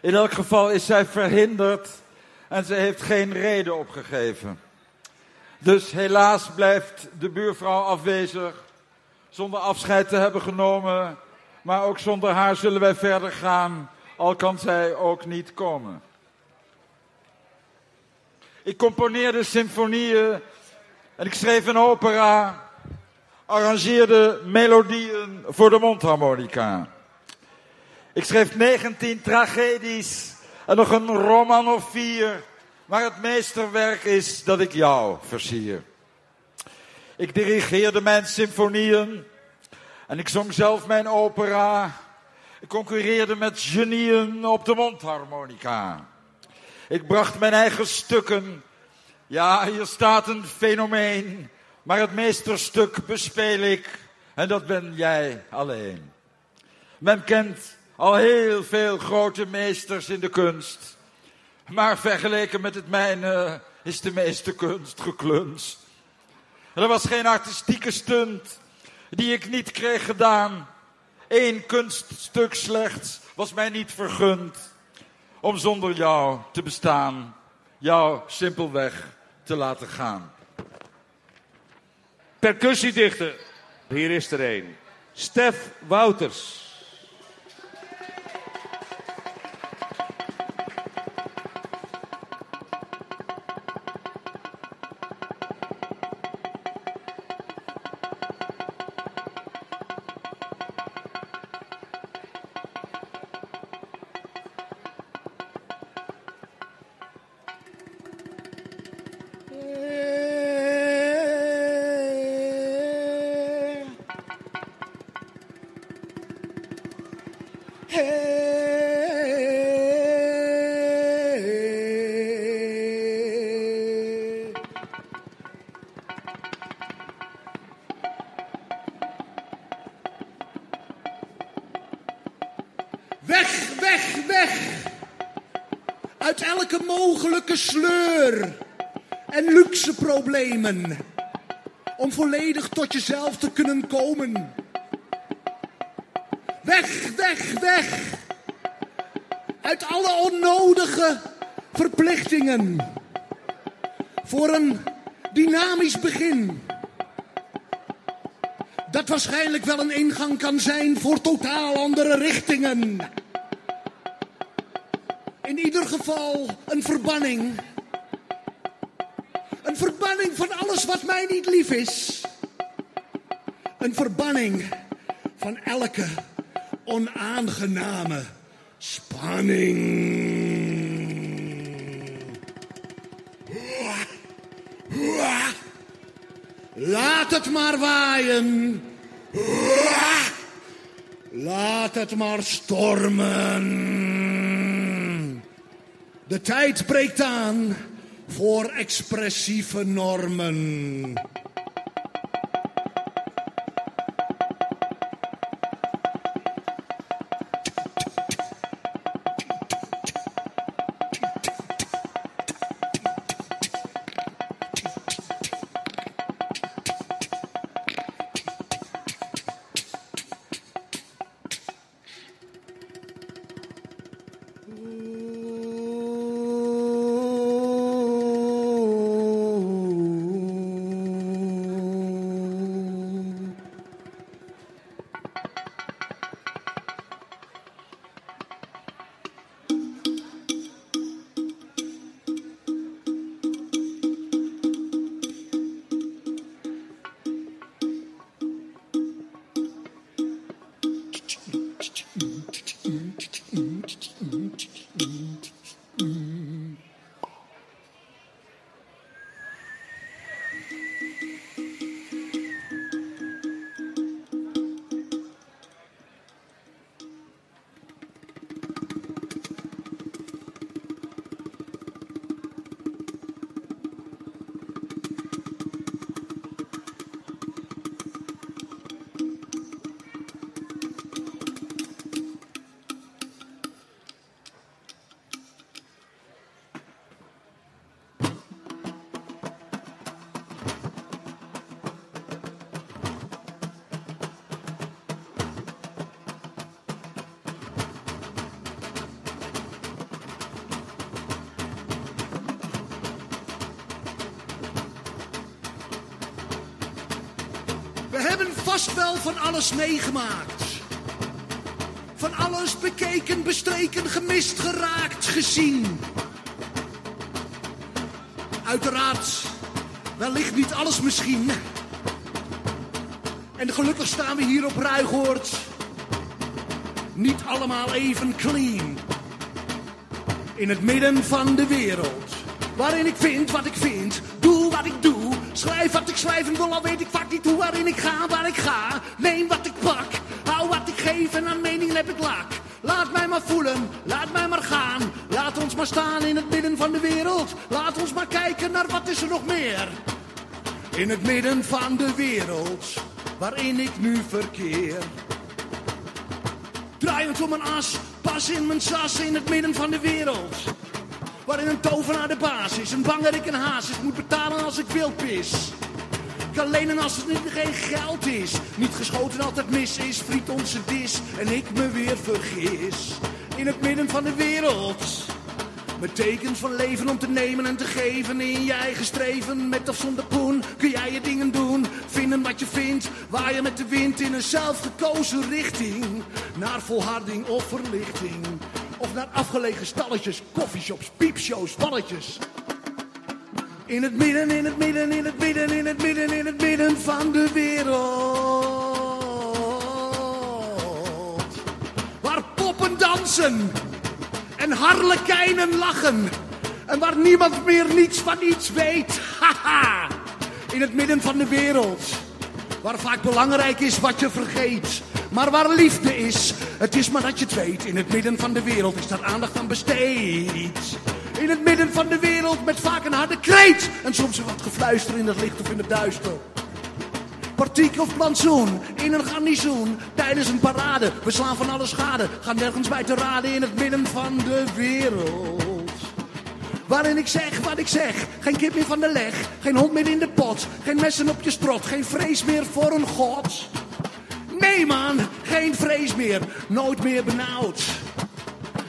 In elk geval is zij verhinderd. En ze heeft geen reden opgegeven. Dus helaas blijft de buurvrouw afwezig. Zonder afscheid te hebben genomen. Maar ook zonder haar zullen wij verder gaan. Al kan zij ook niet komen. Ik componeerde symfonieën en ik schreef een opera, arrangeerde melodieën voor de mondharmonica. Ik schreef 19 tragedies en nog een roman of vier, maar het meesterwerk is dat ik jou versier. Ik dirigeerde mijn symfonieën En ik zong zelf mijn opera. Ik concurreerde met genieën op de mondharmonica. Ik bracht mijn eigen stukken. Ja, hier staat een fenomeen. Maar het meesterstuk bespeel ik. En dat ben jij alleen. Men kent al heel veel grote meesters in de kunst. Maar vergeleken met het mijne is de meeste kunst geklunst. Er was geen artistieke stunt die ik niet kreeg gedaan. Eén kunststuk slechts was mij niet vergund om zonder jou te bestaan, jou simpelweg te laten gaan. Percussiedichter, hier is er een. Stef Wouters. Om volledig tot jezelf te kunnen komen. Weg, weg, weg. Uit alle onnodige verplichtingen. Voor een dynamisch begin. Dat waarschijnlijk wel een ingang kan zijn voor totaal andere richtingen. In ieder geval een verbanning. Wat mij niet lief is. Een verbanning van elke onaangename spanning. Laat het maar waaien. Laat het maar stormen. De tijd breekt aan voor expressieve normen. Vast wel van alles meegemaakt. Van alles bekeken, bestreken, gemist, geraakt, gezien. Uiteraard, wellicht niet alles misschien. En gelukkig staan we hier op Ruigoord. Niet allemaal even clean. In het midden van de wereld. Waarin ik vind wat ik vind. Doe wat ik doe. Schrijf wat ik schrijven wil. Al weet ik vaak niet hoe, waarin ik ga, waar ik ga. Neem wat ik pak, hou wat ik geef en aan mening heb ik laak. Laat mij maar voelen, laat mij maar gaan. Laat ons maar staan in het midden van de wereld. Laat ons maar kijken naar wat is er nog meer. In het midden van de wereld, waarin ik nu verkeer. Draaiend om een as, pas in mijn sas, in het midden van de wereld. Waarin een tovenaar de baas is, een banger ik een haas is. Moet betalen als ik wil pis. Kan lenen als het niet geen geld is. Niet geschoten altijd mis is, friet onze dis en ik me weer vergis. In het midden van de wereld. Met tekens van leven om te nemen en te geven in je eigen streven. Met of zonder poen kun jij je dingen doen. Vinden wat je vindt, waar je met de wind in een zelfgekozen richting. Naar volharding of verlichting. Of naar afgelegen stalletjes, koffieshops, piepshows, balletjes. In het midden, in het midden, in het midden, in het midden, in het midden van de wereld. Waar poppen dansen en harlekijnen lachen. En waar niemand meer niets van iets weet. Haha. In het midden van de wereld. Waar vaak belangrijk is wat je vergeet. Maar waar liefde is, het is maar dat je het weet. In het midden van de wereld is daar aandacht aan besteed. In het midden van de wereld met vaak een harde kreet. En soms een wat gefluister in het licht of in het duister. Partiek of plantsoen, in een garnizoen, tijdens een parade. We slaan van alle schade, gaan nergens bij te raden in het midden van de wereld. Waarin ik zeg wat ik zeg, geen kip meer van de leg, geen hond meer in de pot, geen messen op je strot, geen vrees meer voor een god. Nee man, geen vrees meer, nooit meer benauwd.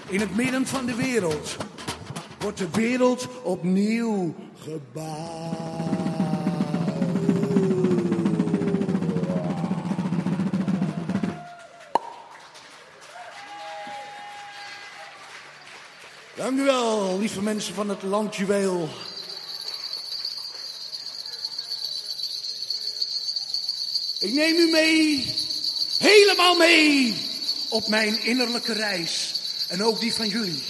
In het midden van de wereld wordt de wereld opnieuw gebouwd. Dank u wel, lieve mensen van het landjuweel. Ik neem u mee, helemaal mee, op mijn innerlijke reis. En ook die van jullie.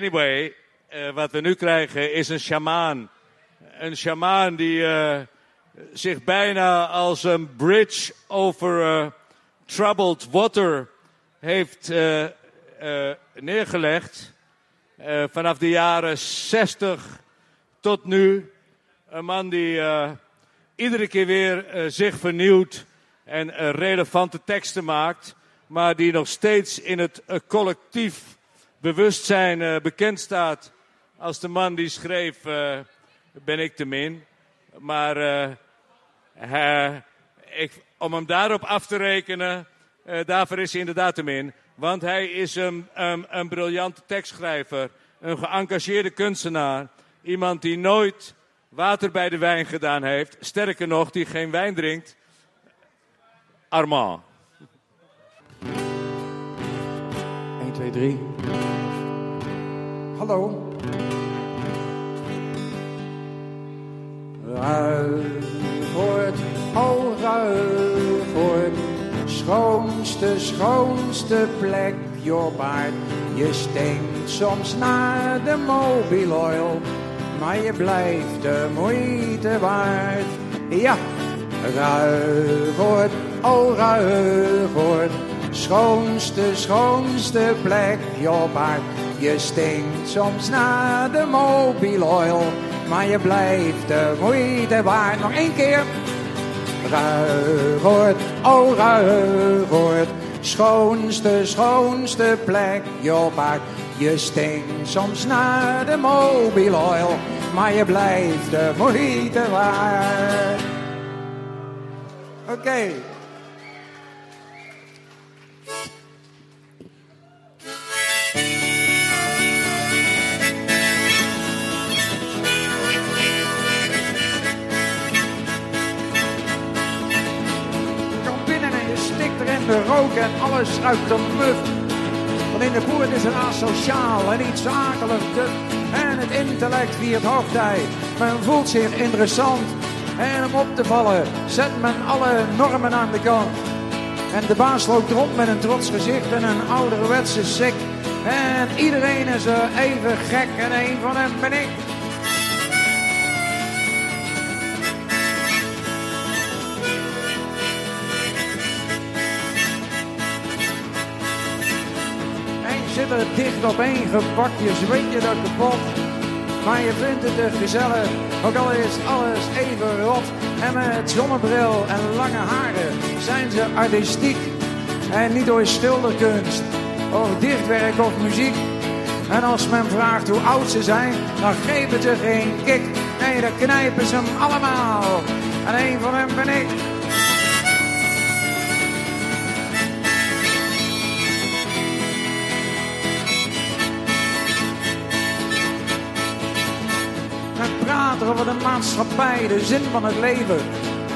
Anyway, eh, wat we nu krijgen is een sjamaan. Een sjamaan die eh, zich bijna als een bridge over eh, troubled water heeft neergelegd. Vanaf de jaren 60 tot nu. Een man die iedere keer weer zich vernieuwt en relevante teksten maakt. Maar die nog steeds in het collectief bewustzijn eh, bekend staat. Als de man die schreef, eh, ben ik te min. Maar eh, ik, om hem daarop af te rekenen, daarvoor is hij inderdaad te min. Want hij is een, een, een briljante tekstschrijver, een geëngageerde kunstenaar. Iemand die nooit water bij de wijn gedaan heeft. Sterker nog, die geen wijn drinkt. Armand. 1, 2, 3. Hallo. Ruigoord, oh Ruigoord, schoonste, schoonste plek op aard. Je stinkt soms naar de mobile oil, maar je blijft de moeite waard. Ja, Ruigoord, oh Ruigoord, schoonste, schoonste plek op aard. Je stinkt soms naar de mobile oil, maar je blijft de moeite waard. Nog één keer. Ruigoord, oh Ruigoord, schoonste, schoonste plek op aard. Je stinkt soms naar de mobile oil, maar je blijft de moeite waard. Oké. De rook en alles ruikt de muf. Want in de boer is het asociaal en iets akelig. En het intellect viert hoogtij. Men voelt zich interessant. En om op te vallen zet men alle normen aan de kant. En de baas loopt rond met een trots gezicht en een ouderwetse sik. En iedereen is er even gek en een van hen ben ik. Dicht op één gepakt, je zweet je dat kapot. Maar je vindt het er gezellig, ook al is alles even rot. En met zonnebril en lange haren zijn ze artistiek. En niet door schilderkunst, of dichtwerk of muziek. En als men vraagt hoe oud ze zijn, dan geven ze geen kick. Nee, dan knijpen ze hem allemaal. En een van hen ben ik. Over de maatschappij, de zin van het leven.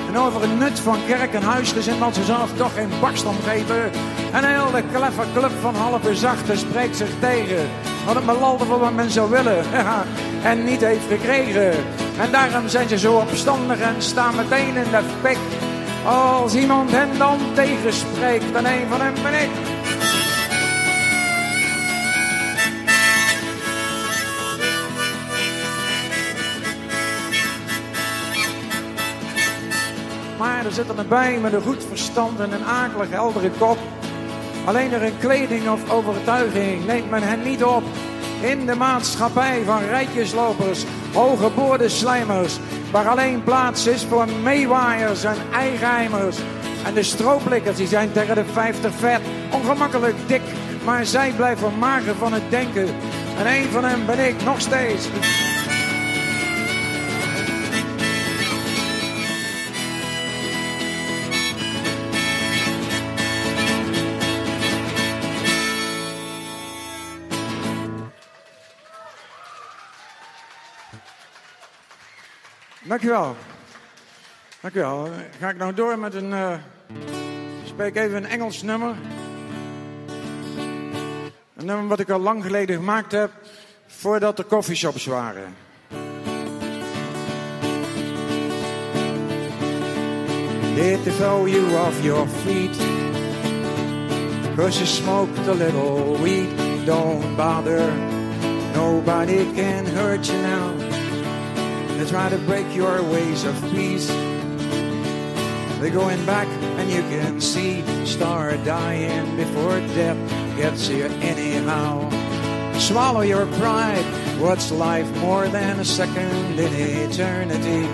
En over het nut van kerk en huisgezin, want ze zelf toch geen bakstam geven. En heel de kleffe club van halve zachte spreekt zich tegen. Wat een belalde voor wat men zou willen en niet heeft gekregen. En daarom zijn ze zo opstandig en staan meteen in de fik. Als iemand hen dan tegenspreekt, dan een van hen ben ik. Er zit er bij met een goed verstand en een akelig heldere kop. Alleen door een kleding of overtuiging neemt men hen niet op. In de maatschappij van rijtjeslopers, hoge slijmers, waar alleen plaats is voor meewaaiers en eigenheimers. En de strooplikkers die zijn tegen de 50 vet, ongemakkelijk dik, maar zij blijven mager van het denken. En een van hen ben ik nog steeds. Dankjewel. Dankjewel. Ga ik nou door met een. eh spreek even een Engels nummer. Een nummer wat ik al lang geleden gemaakt heb. voordat er coffeeshops waren. Did the throw you off your feet? Cause you smoked a little weed. Don't bother. Nobody can hurt you now. Try to break your ways of peace. They're going back, and you can see star dying before death gets you anyhow. Swallow your pride. What's life more than a second in eternity?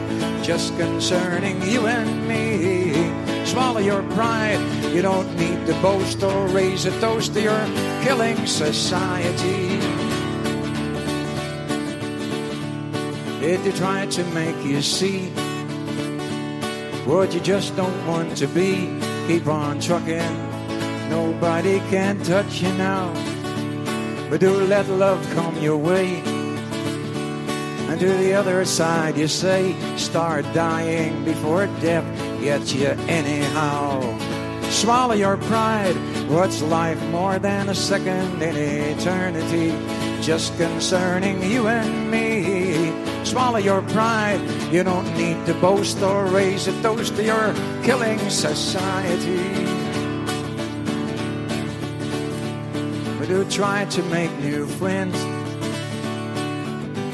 Just concerning you and me. Swallow your pride. You don't need to boast or raise a toast to your killing society. Did they try to make you see what you just don't want to be? Keep on trucking, nobody can touch you now. But do let love come your way. And to the other side, you say, start dying before death gets you anyhow. Swallow your pride. What's life more than a second in eternity? Just concerning you and me. Swallow your pride. You don't need to boast or raise a toast to your killing society. But do try to make new friends.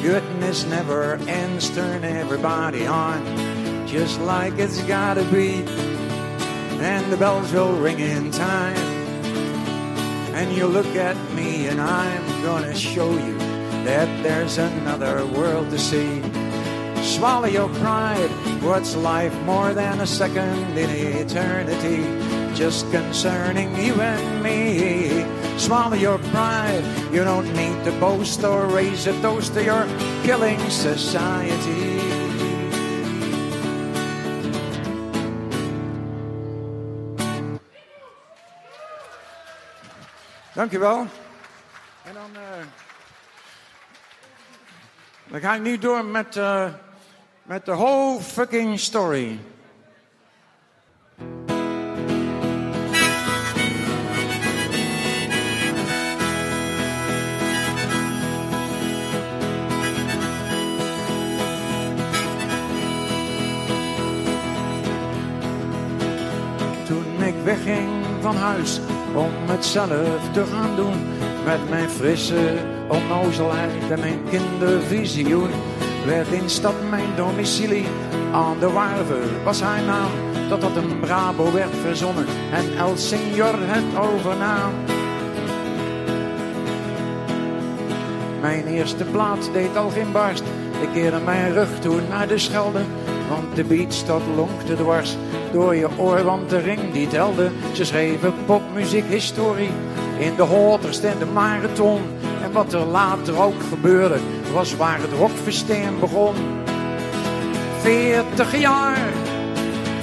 Goodness never ends. Turn everybody on, just like it's gotta be. And the bells will ring in time. And you look at me, and I'm gonna show you that there's another world to see. Swallow your pride. What's life more than a second in eternity? Just concerning you and me. Swallow your pride. You don't need to boast or raise a toast to your killing society. Dankjewel. En We gaan nu door met, uh, met de whole fucking story. Toen ik wegging van huis om het zelf te gaan doen met mijn frisse onnozelheid en mijn kindervisioen werd in stad mijn domicilie. Aan de Waarve was haar naam, totdat een Brabo werd verzonnen en El Signor het overnam. Mijn eerste plaat deed al geen barst. Ik keerde mijn rug toen naar de Schelde. Want de beats dat lonkte dwars door je oor, want de ring die telde. Ze schreven popmuziek historie in de Hoters en de Marathon. En wat er later ook gebeurde, was waar het rockfeestijn begon. 40 jaar,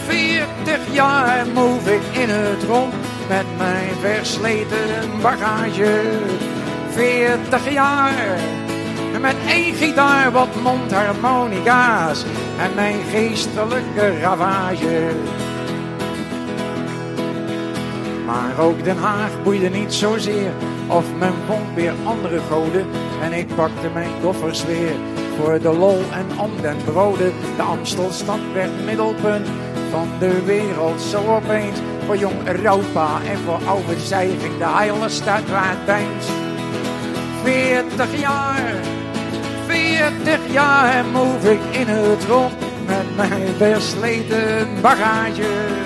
40 jaar move ik in het rond met mijn versleten bagage. 40 jaar met één gitaar, wat mondharmonica's en mijn geestelijke ravage. Maar ook Den Haag boeide niet zozeer of men vond weer andere goden. En ik pakte mijn koffers weer voor de lol en om den broden. De Amstelstad werd middelpunt van de wereld zo opeens. Voor jong Europa en voor oude de hele stad waar het 40 jaar, 40 jaar move ik in het rond met mijn versleten bagage.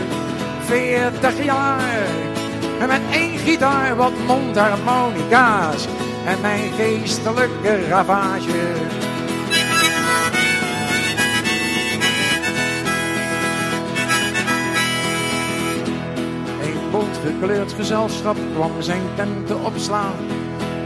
40 jaar en met één gitaar wat mondharmonica's en mijn geestelijke ravage. Een bont gekleurd gezelschap kwam zijn tenten opslaan.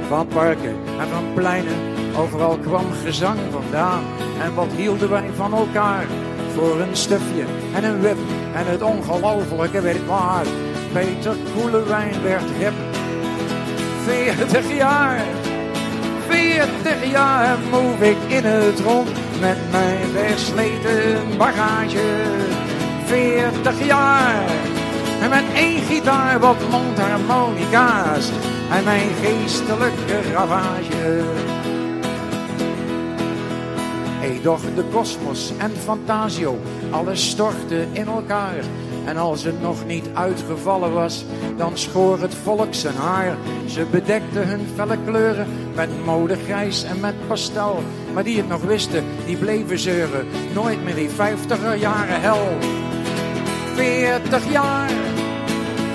Van parken en van pleinen, overal kwam gezang vandaan. En wat hielden wij van elkaar? Voor een stufje en een wip en het ongelofelijke werd waar. Peter Koelewijn werd hip. 40 jaar, 40 jaar move ik in het rond met mijn versleten bagage. 40 jaar en met één gitaar wat mondharmonica's en mijn geestelijke ravage. Hey, doch de kosmos en Fantasio, alles stortte in elkaar. En als het nog niet uitgevallen was, dan schoor het volk zijn haar. Ze bedekten hun felle kleuren met modegrijs en met pastel. Maar die het nog wisten, die bleven zeuren. Nooit meer die vijftiger jaren hel. Veertig jaar,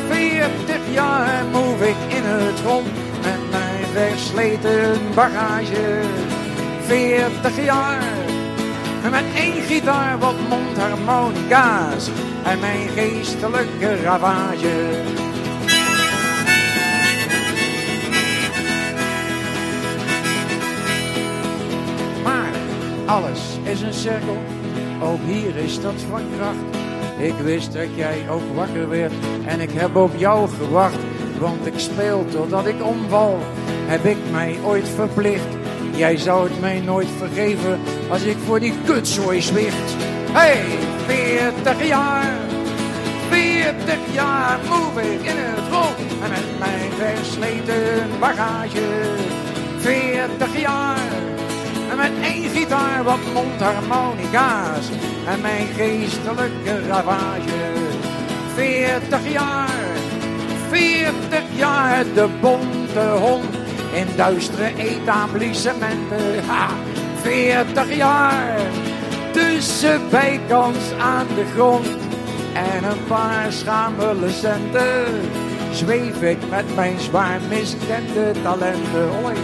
veertig jaar move ik in het rond met mijn versleten bagage. Veertig jaar, met één gitaar wat mondharmonica's en mijn geestelijke ravage. Maar alles is een cirkel, ook hier is dat van kracht. Ik wist dat jij ook wakker werd en ik heb op jou gewacht. Want ik speel totdat ik omval, heb ik mij ooit verplicht. Jij zou het mij nooit vergeven als ik voor die kutzooi zwicht. Hey, 40 jaar, 40 jaar move ik in het rond en met mijn versleten bagage. 40 jaar en met één gitaar wat mondharmonica's en mijn geestelijke ravage. 40 jaar, 40 jaar de bonte hond in duistere etablissementen. Ha, 40 jaar tussen bijkans aan de grond en een paar schamele centen. Zweef ik met mijn zwaar miskende talenten. Hoi.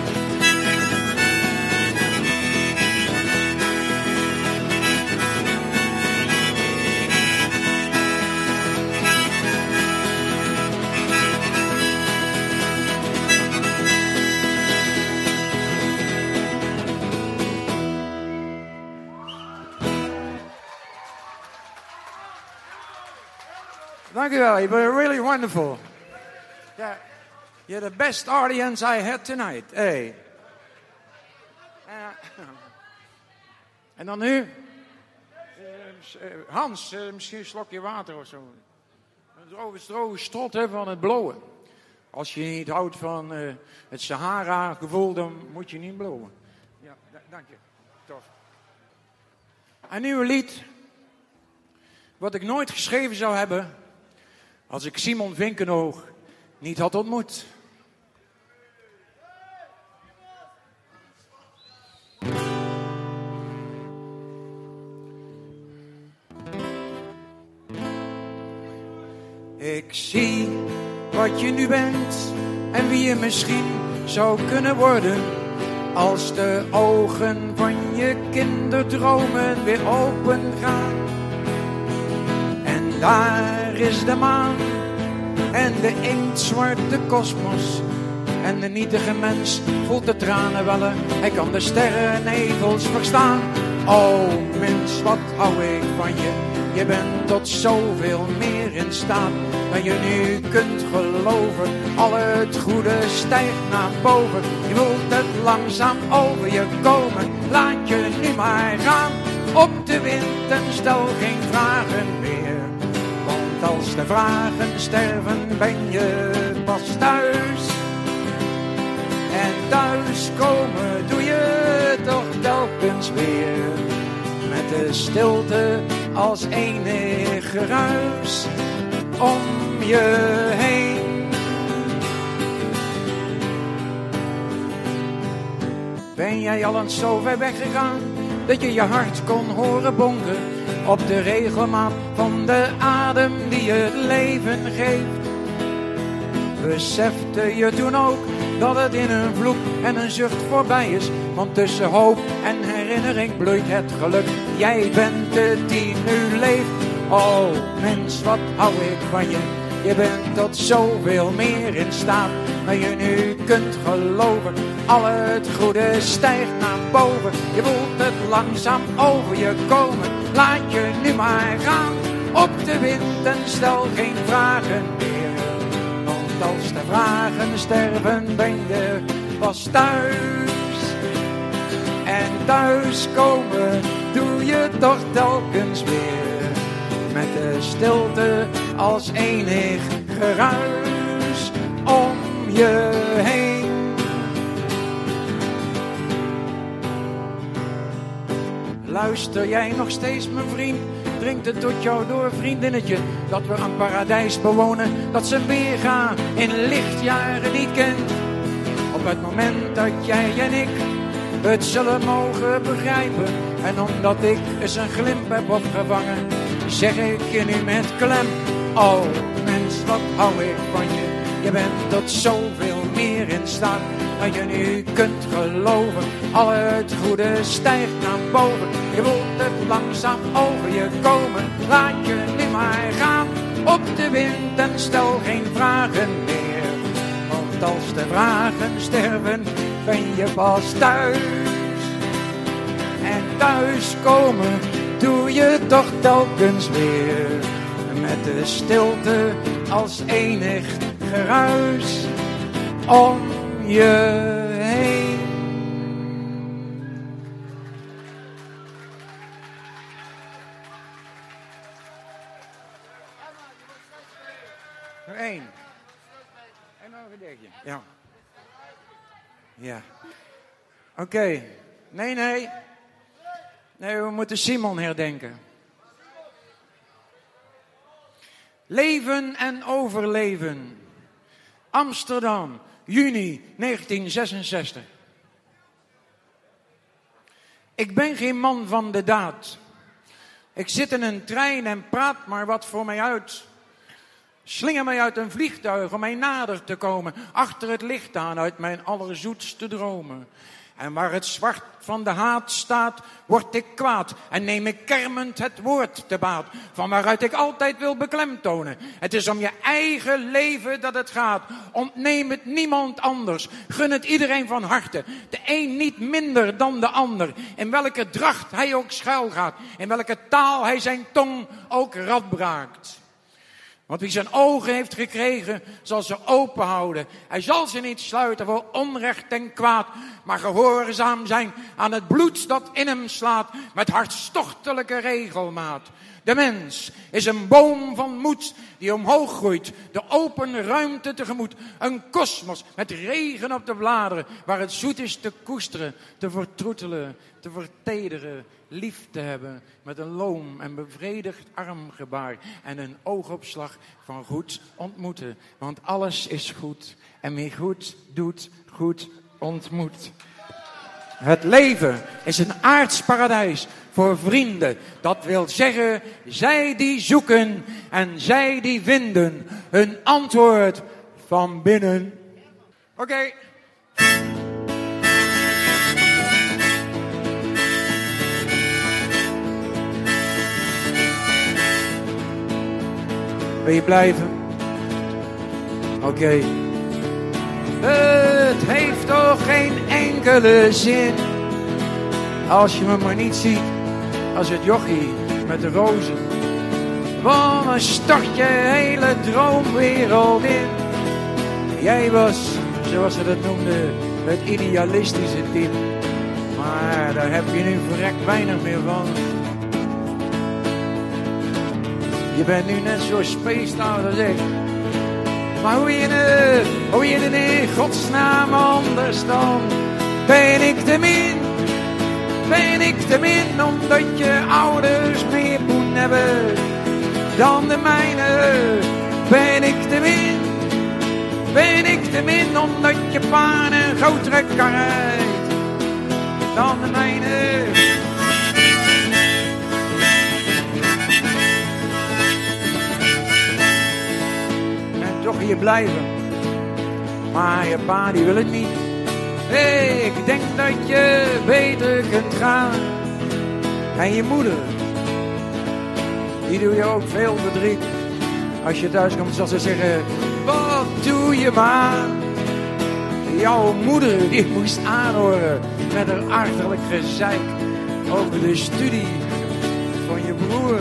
Thank you. But really wonderful. Yeah, you're the best audience I had tonight. Hey. Uh, en dan nu? Uh, Hans, misschien een slokje water of zo. Een droge, droge strot hè, van het blowen. Als je niet houdt van het Sahara-gevoel, dan moet je niet blowen. Ja, dank je. Tof. Een nieuwe lied. Wat ik nooit geschreven zou hebben als ik Simon Vinkenoog niet had ontmoet. Ik zie wat je nu bent en wie je misschien zou kunnen worden. Als de ogen van je kinderdromen weer open gaan. En daar is de maan en de inktzwarte kosmos. En de nietige mens voelt de tranen wellen. Hij kan de sterrennevels verstaan. O mens, wat hou ik van je. Je bent tot zoveel meer in staat dan je nu kunt geloven. Al het goede stijgt naar boven. Je voelt het langzaam over je komen. Laat je nu maar gaan op de wind en stel geen vragen meer. Als de vragen sterven ben je pas thuis. En thuis komen doe je toch telkens weer. Met de stilte als enige ruis om je heen. Ben jij al eens zo ver weggegaan dat je je hart kon horen bonken op de regelmaat van de adem die het leven geeft? Besefte je toen ook dat het in een vloek en een zucht voorbij is? Want tussen hoop en herinnering bloeit het geluk. Jij bent het die nu leeft. Oh mens, wat hou ik van je. Je bent tot zoveel meer in staat dan je nu kunt geloven. Al het goede stijgt naar boven. Je voelt het langzaam over je komen. Laat je nu maar gaan op de wind en stel geen vragen meer. Want als de vragen sterven ben je pas thuis. En thuis komen doe je toch telkens weer. Met de stilte als enig geruis om je heen. Luister jij nog steeds, mijn vriend? Drinkt het tot jou door, vriendinnetje, dat we een paradijs bewonen, dat ze weer gaan in lichtjaren niet kent. Op het moment dat jij en ik het zullen mogen begrijpen, en omdat ik eens een glimp heb opgevangen, zeg ik je nu met klem. Oh mens, wat hou ik van je. Je bent tot zoveel meer in staat dan je nu kunt geloven. Al het goede stijgt naar boven. Je voelt het langzaam over je komen. Laat je nu maar gaan op de wind en stel geen vragen meer. Want als de vragen sterven, ben je pas thuis. En thuis komen doe je toch telkens weer. Met de stilte als enig geruis om je heen. Nog één. En nog een. Ja. Ja. Oké. Nee, nee. Nee, we moeten Simon herdenken. Leven en overleven. Amsterdam, juni 1966. Ik ben geen man van de daad. Ik zit in een trein en praat maar wat voor mij uit. Slinger mij uit een vliegtuig om mij nader te komen, achter het licht aan uit mijn allerzoetste dromen. En waar het zwart van de haat staat, word ik kwaad en neem ik kermend het woord te baat. Van waaruit ik altijd wil beklemtonen. Het is om je eigen leven dat het gaat. Ontneem het niemand anders. Gun het iedereen van harte. De een niet minder dan de ander. In welke dracht hij ook schuil gaat. In welke taal hij zijn tong ook radbraakt. Want wie zijn ogen heeft gekregen, zal ze open houden. Hij zal ze niet sluiten voor onrecht en kwaad, maar gehoorzaam zijn aan het bloed dat in hem slaat met hartstochtelijke regelmaat. De mens is een boom van moed die omhoog groeit, de open ruimte tegemoet. Een kosmos met regen op de bladeren, waar het zoet is te koesteren, te vertroetelen, te vertederen, lief te hebben met een loom en bevredigd armgebaar en een oogopslag van goed ontmoeten. Want alles is goed en wie goed doet, goed ontmoet. Het leven is een aards paradijs voor vrienden. Dat wil zeggen, zij die zoeken en zij die vinden hun antwoord van binnen. Oké. Wil je blijven? Oké. Het heeft toch geen enkele zin als je me maar niet ziet als het jochie met de rozen. Want dan stort je hele droomwereld in. Jij was, zoals ze dat noemden, het idealistische type. Maar daar heb je nu verrekt weinig meer van. Je bent nu net zo out als ik. Maar hoe je het, hoe je het in godsnaam anders dan? Ben ik te min, ben ik te min, omdat je ouders meer poen hebben dan de mijne. Ben ik te min, ben ik te min, omdat je pa grotere kar dan de mijne. Toch hier blijven. Maar je pa die wil het niet. Ik denk dat je beter kunt gaan. En je moeder, die doe je ook veel verdriet. Als je thuis komt, zal ze zeggen: Wat doe je maar? Jouw moeder, die moest aanhoren met een achterlijk gezeik over de studie van je broer.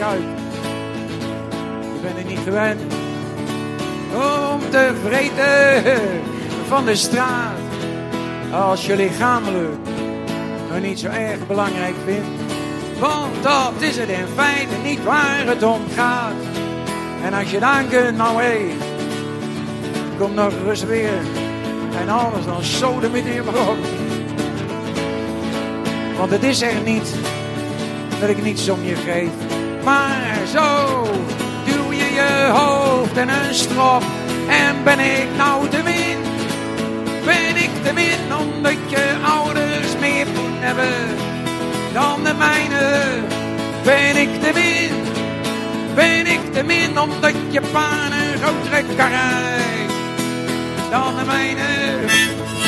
Je bent er niet gewend om te vreten van de straat. Als je lichamelijk nog niet zo erg belangrijk vindt. Want dat is het in feite niet waar het om gaat. En als je dan kunt, nou hé, kom nog rust weer. En alles dan zoden met in brok. Want het is echt niet dat ik niets om je geef. Maar zo duw je je hoofd in een strop. En ben ik nou te min? Ben ik te min omdat je ouders meer poen hebben dan de mijne? Ben ik te min? Ben ik te min omdat je pa een grotere kar dan de mijne?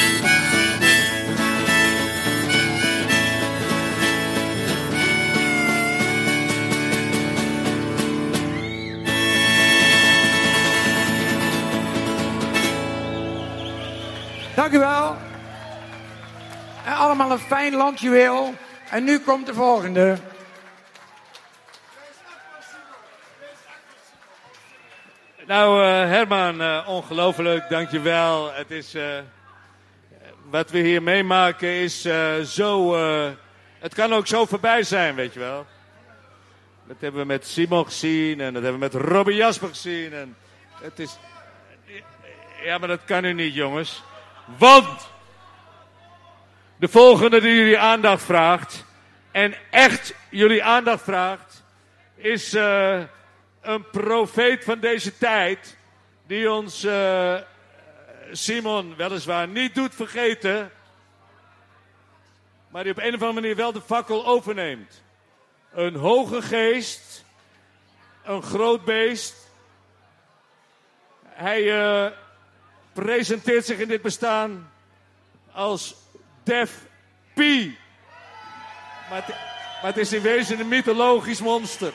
Dank u wel. En allemaal een fijn landjuweel. En nu komt de volgende. Nou, eh, Herman, eh, ongelooflijk, dankjewel. Het is, eh, wat we hier meemaken is zo, het kan ook zo voorbij zijn, weet je wel. Dat hebben we met Simon gezien en dat hebben we met Robbie Jasper gezien. En het is, ja, maar dat kan u niet, jongens. Want de volgende die jullie aandacht vraagt, en echt jullie aandacht vraagt, is eh, een profeet van deze tijd, die ons eh, Simon weliswaar niet doet vergeten, maar die op een of andere manier wel de fakkel overneemt. Een hoge geest, een groot beest. Hij eh, presenteert zich in dit bestaan als Def P. Maar het, is in wezen een mythologisch monster.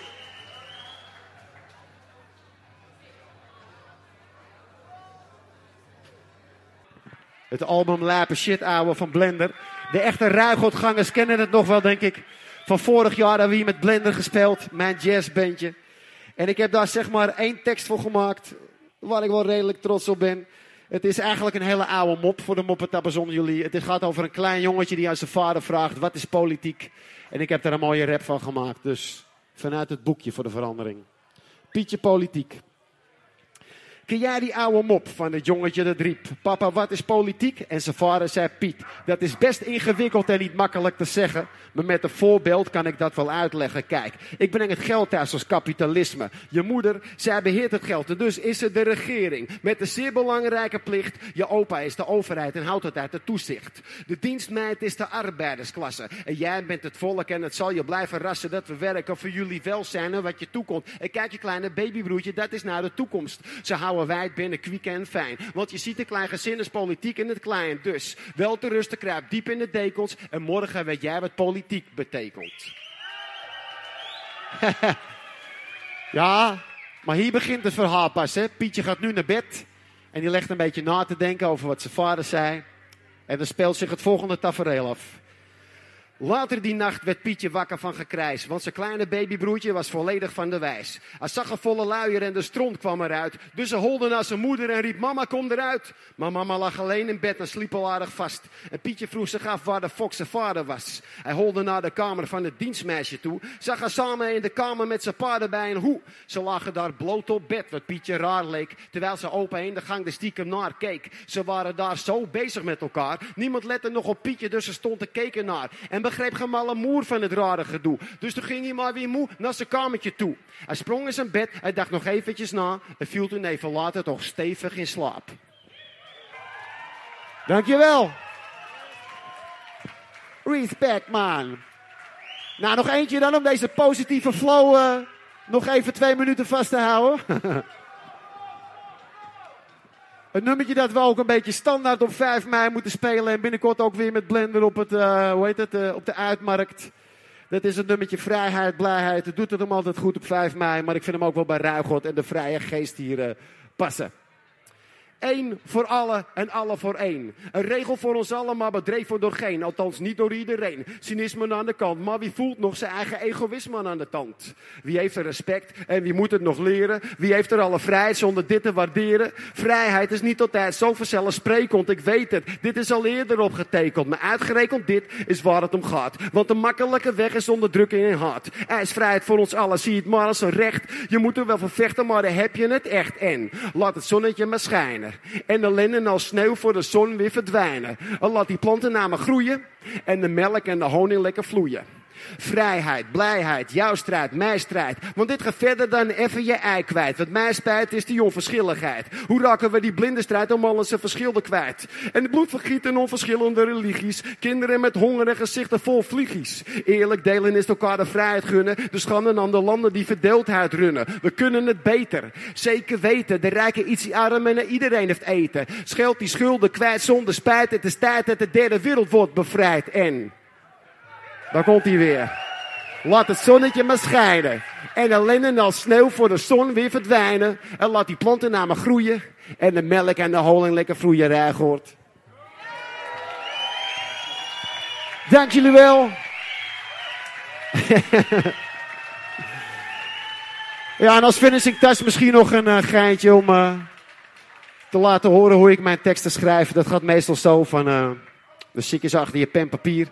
Het album Lape Shit Ouwe van Blender. De echte ruigootgangers kennen het nog wel, denk ik. Van vorig jaar hebben we hier met Blender gespeeld. Mijn jazzbandje. En ik heb daar zeg maar één tekst voor gemaakt. Waar ik wel redelijk trots op ben. Het is eigenlijk een hele oude mop voor de moppetappers onder jullie. Het gaat over een klein jongetje die aan zijn vader vraagt: wat is politiek? En ik heb daar een mooie rap van gemaakt. Dus vanuit het boekje voor de verandering. Pietje Politiek. Ken jij die oude mop van het jongetje dat riep: Papa, wat is politiek? En zijn vader zei: Piet. Dat is best ingewikkeld en niet makkelijk te zeggen. Maar met een voorbeeld kan ik dat wel uitleggen. Kijk, ik breng het geld thuis als kapitalisme. Je moeder, zij beheert het geld. En dus is het de regering. Met een zeer belangrijke plicht. Je opa is de overheid en houdt het uit de toezicht. De dienstmeid is de arbeidersklasse. En jij bent het volk en het zal je blijven rassen dat we werken voor jullie welzijn en wat je toekomt. En kijk, je kleine babybroertje, dat is naar de toekomst. Ze houden wijd binnen, kwiek en fijn. Want je ziet een klein gezin is politiek in het klein. Dus wel te rusten, kruip diep in de dekels. En morgen weet jij wat politiek betekent. ja, maar hier begint het verhaal pas. Hè? Pietje gaat nu naar bed. En die legt een beetje na te denken over wat zijn vader zei. En dan speelt zich het volgende tafereel af. Later die nacht werd Pietje wakker van gekrijs, want zijn kleine babybroertje was volledig van de wijs. Hij zag een volle luier en de stront kwam eruit. Dus hij holde naar zijn moeder en riep, mama kom eruit. Maar mama lag alleen in bed en sliep al aardig vast. En Pietje vroeg zich af waar de fox zijn vader was. Hij holde naar de kamer van het dienstmeisje toe. Zag haar samen in de kamer met zijn pa erbij en hoe. Ze lagen daar bloot op bed, wat Pietje raar leek. Terwijl ze opa in de gang de stiekem naar keek. Ze waren daar zo bezig met elkaar. Niemand lette nog op Pietje, dus ze stond te keken naar. En begreep geen malle moer van het rare gedoe. Dus toen ging hij maar weer moe naar zijn kamertje toe. Hij sprong in zijn bed, hij dacht nog eventjes na en viel toen even later toch stevig in slaap. Dankjewel. Respect, man. Nou, nog eentje dan om deze positieve flow uh, nog even twee minuten vast te houden. Een nummertje dat we ook een beetje standaard op 5 mei moeten spelen. En binnenkort ook weer met Blender op, het, uh, hoe heet het, uh, op de uitmarkt. Dat is een nummertje vrijheid, blijheid. Het doet het hem altijd goed op 5 mei. Maar ik vind hem ook wel bij Ruigot en de vrije geest hier uh, passen. Eén voor alle en alle voor één. Een regel voor ons allen, maar bedreven door geen. Althans niet door iedereen. Cynisme aan de kant, maar wie voelt nog zijn eigen egoïsme aan de tand? Wie heeft er respect en wie moet het nog leren? Wie heeft er alle vrijheid zonder dit te waarderen? Vrijheid is niet altijd zo vanzelfsprekend, ik weet het. Dit is al eerder opgetekend, maar uitgerekend dit is waar het om gaat. Want de makkelijke weg is onderdrukking in hart. Er is vrijheid voor ons allen, zie het maar als een recht. Je moet er wel voor vechten, maar dan heb je het echt. En laat het zonnetje maar schijnen. En de linnen als sneeuw voor de zon weer verdwijnen. En laat die planten namen groeien. En de melk en de honing lekker vloeien. Vrijheid, blijheid, jouw strijd, mijn strijd. Want dit gaat verder dan even je ei kwijt. Wat mij spijt is die onverschilligheid. Hoe raken we die blinde strijd om alles zijn verschillen kwijt? En de bloedvergiet in onverschillende religies. Kinderen met honger en gezichten vol vliegies. Eerlijk delen is elkaar de vrijheid gunnen. De schande aan de landen die verdeeldheid runnen. We kunnen het beter. Zeker weten. De rijken iets armen en iedereen heeft eten. Scheld die schulden kwijt zonder spijt. Het is tijd dat de derde wereld wordt bevrijd. En... Daar komt hij weer. Laat het zonnetje maar schijnen. En de linnen als sneeuw voor de zon weer verdwijnen. En laat die planten naar me groeien. En de melk en de honing lekker vloeien, Rijgoord. Dank jullie wel. ja, en als finishing touch misschien nog een uh, geintje om uh, te laten horen hoe ik mijn teksten schrijf. Dat gaat meestal zo van, uh, dan zo achter je pen papier.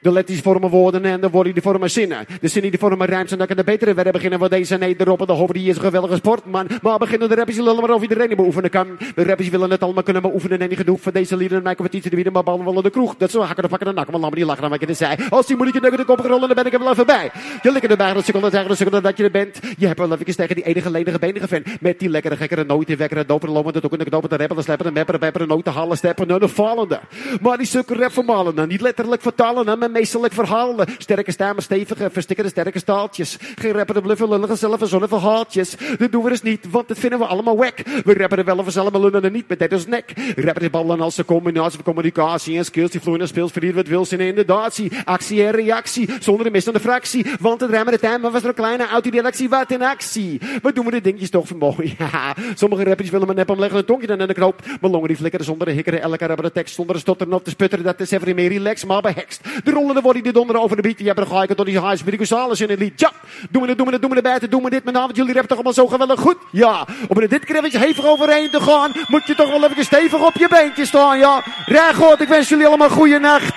De letters vormen woorden en de woorden die vormen zinnen. De zinnen die vormen rijms en dan kan de betere weer beginnen. Want deze nederop en de hoofd die is een geweldige sportman. Maar beginnen de rappers lullen maar of iedereen beoefenen kan. De rappers willen het allemaal kunnen beoefenen en niet genoeg van deze lieden. Mij komt iets de wieden, maar ballen de kroeg. Dat zo hakken de pakken de nakken, maar laat me die lachen dan je er zei. Als die moeilijke neuken de kop gerollen, dan ben ik er wel even bij. Je likken erbij, dat seconde zeggen, dat seconde dat je er bent. Je hebt wel even tegen die enige lenige benige fan. Met die lekkere gekkere nooit, die wekkere doper, lopen, dat ook in de knopen, de rappen, de sleppen, de mepperen, de hallen, steppen, de vallende. Maar die rap niet letterlijk vertalen, meestelijk verhalen. Sterke stemmen, stevige, verstikkende sterke staaltjes. Geen rapper de bluffen, lullige zelf en zonnige verhaaltjes. Dat doen we dus niet, want dat vinden we allemaal wack. We rappen er wel of maar lullen er niet met dit als nek. Rappen is ballen als een combinatie van communicatie en skills die vloeien en speels verdienen wat wil zijn inderdatie. Actie en reactie, zonder de mist aan de fractie. Want het remmen de tijd, maar was er een kleine autodirectie, wat in actie. Wat doen we de dingetjes toch voor mooi? Sommige rappers willen me net omleggen een tongje dan in de knoop. Mijn longen die flikkeren zonder een hikkeren, elke rapper de tekst zonder een stotteren of te sputteren. Dat is even meer relax, maar behekst. De rollende body die donderen over de beat. Ja, dan ga ik door die highs met in het lied. Ja, doen we het, doen we het, doen we het buiten, doen we dit met. Want jullie rappen toch allemaal zo geweldig goed? Ja, om er dit keer eventjes hevig overheen te gaan, moet je toch wel even stevig op je beentje staan, ja. Rijgoord, ik wens jullie allemaal goede nacht.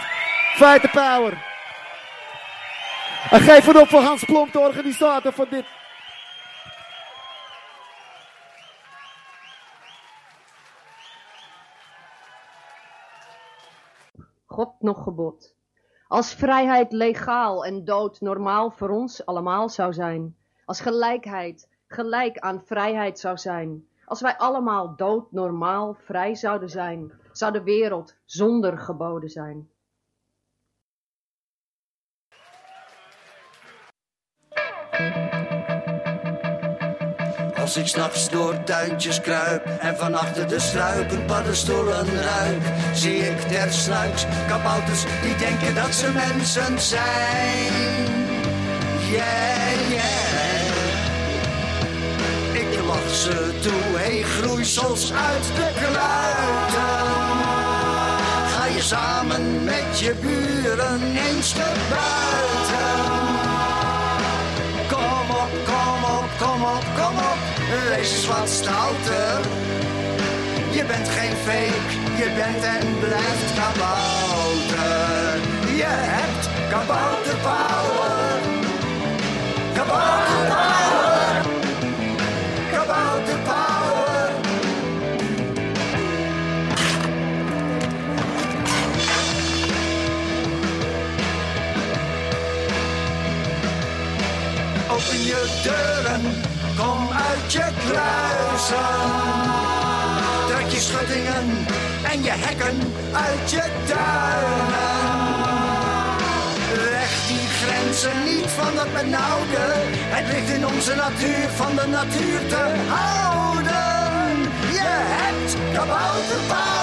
Fight the power. En geef het op voor Hans Plomp, de organisator van dit. God nog gebod. Als vrijheid legaal en dood normaal voor ons allemaal zou zijn. Als gelijkheid gelijk aan vrijheid zou zijn. Als wij allemaal dood normaal vrij zouden zijn, zou de wereld zonder geboden zijn. Als ik s'nachts door tuintjes kruip en van achter de struiken paddenstoelen ruik, zie ik tersluiks kabouters die denken dat ze mensen zijn. Yeah, yeah. Ik lach ze toe, hey groeisels uit de kluiten. Ga je samen met je buren eens te buiten. Kom op, kom op, kom op, kom op, wees eens wat stouter. Je bent geen fake, je bent en blijft kabouter. Je hebt kabouter power. Kabouter power. Kabouter power. Open je deuren, kom uit je kluizen. Trek je schuttingen en je hekken uit je tuinen. Leg die grenzen niet van dat benauwde. Het ligt in onze natuur van de natuur te houden. Je hebt kabouter power.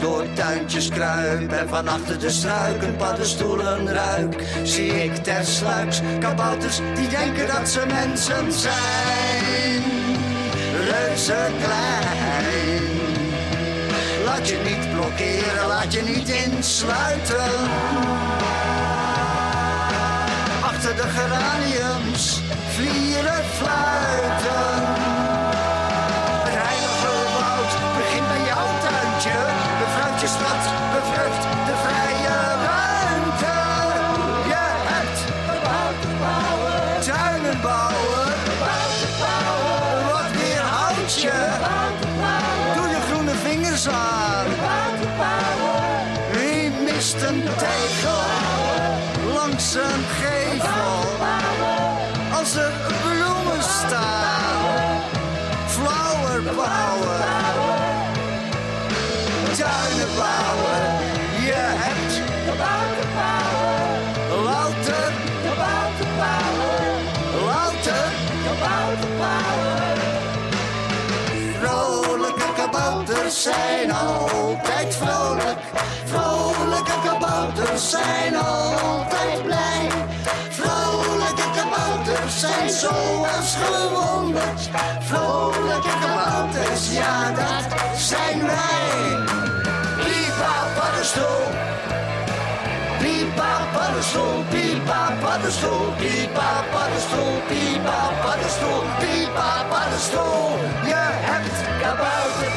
Door tuintjes kruip en van achter de struiken paddenstoelen ruik, zie ik tersluiks kabouters die denken dat ze mensen zijn. Reuze klein. Laat je niet blokkeren, laat je niet insluiten. Achter de geraniums, vlieren fluiten. Bevrucht je zijn altijd vrolijk. Vrolijke kabouters zijn altijd blij. Vrolijke kabouters zijn zoals gewonderd. Vrolijke kabouters, ja dat zijn wij. Pipa paddenstoel. Pipa paddenstoel, pipa paddenstoel, pipa paddenstoel, pipa paddenstoel, pipa paddenstoel. Je hebt kabouter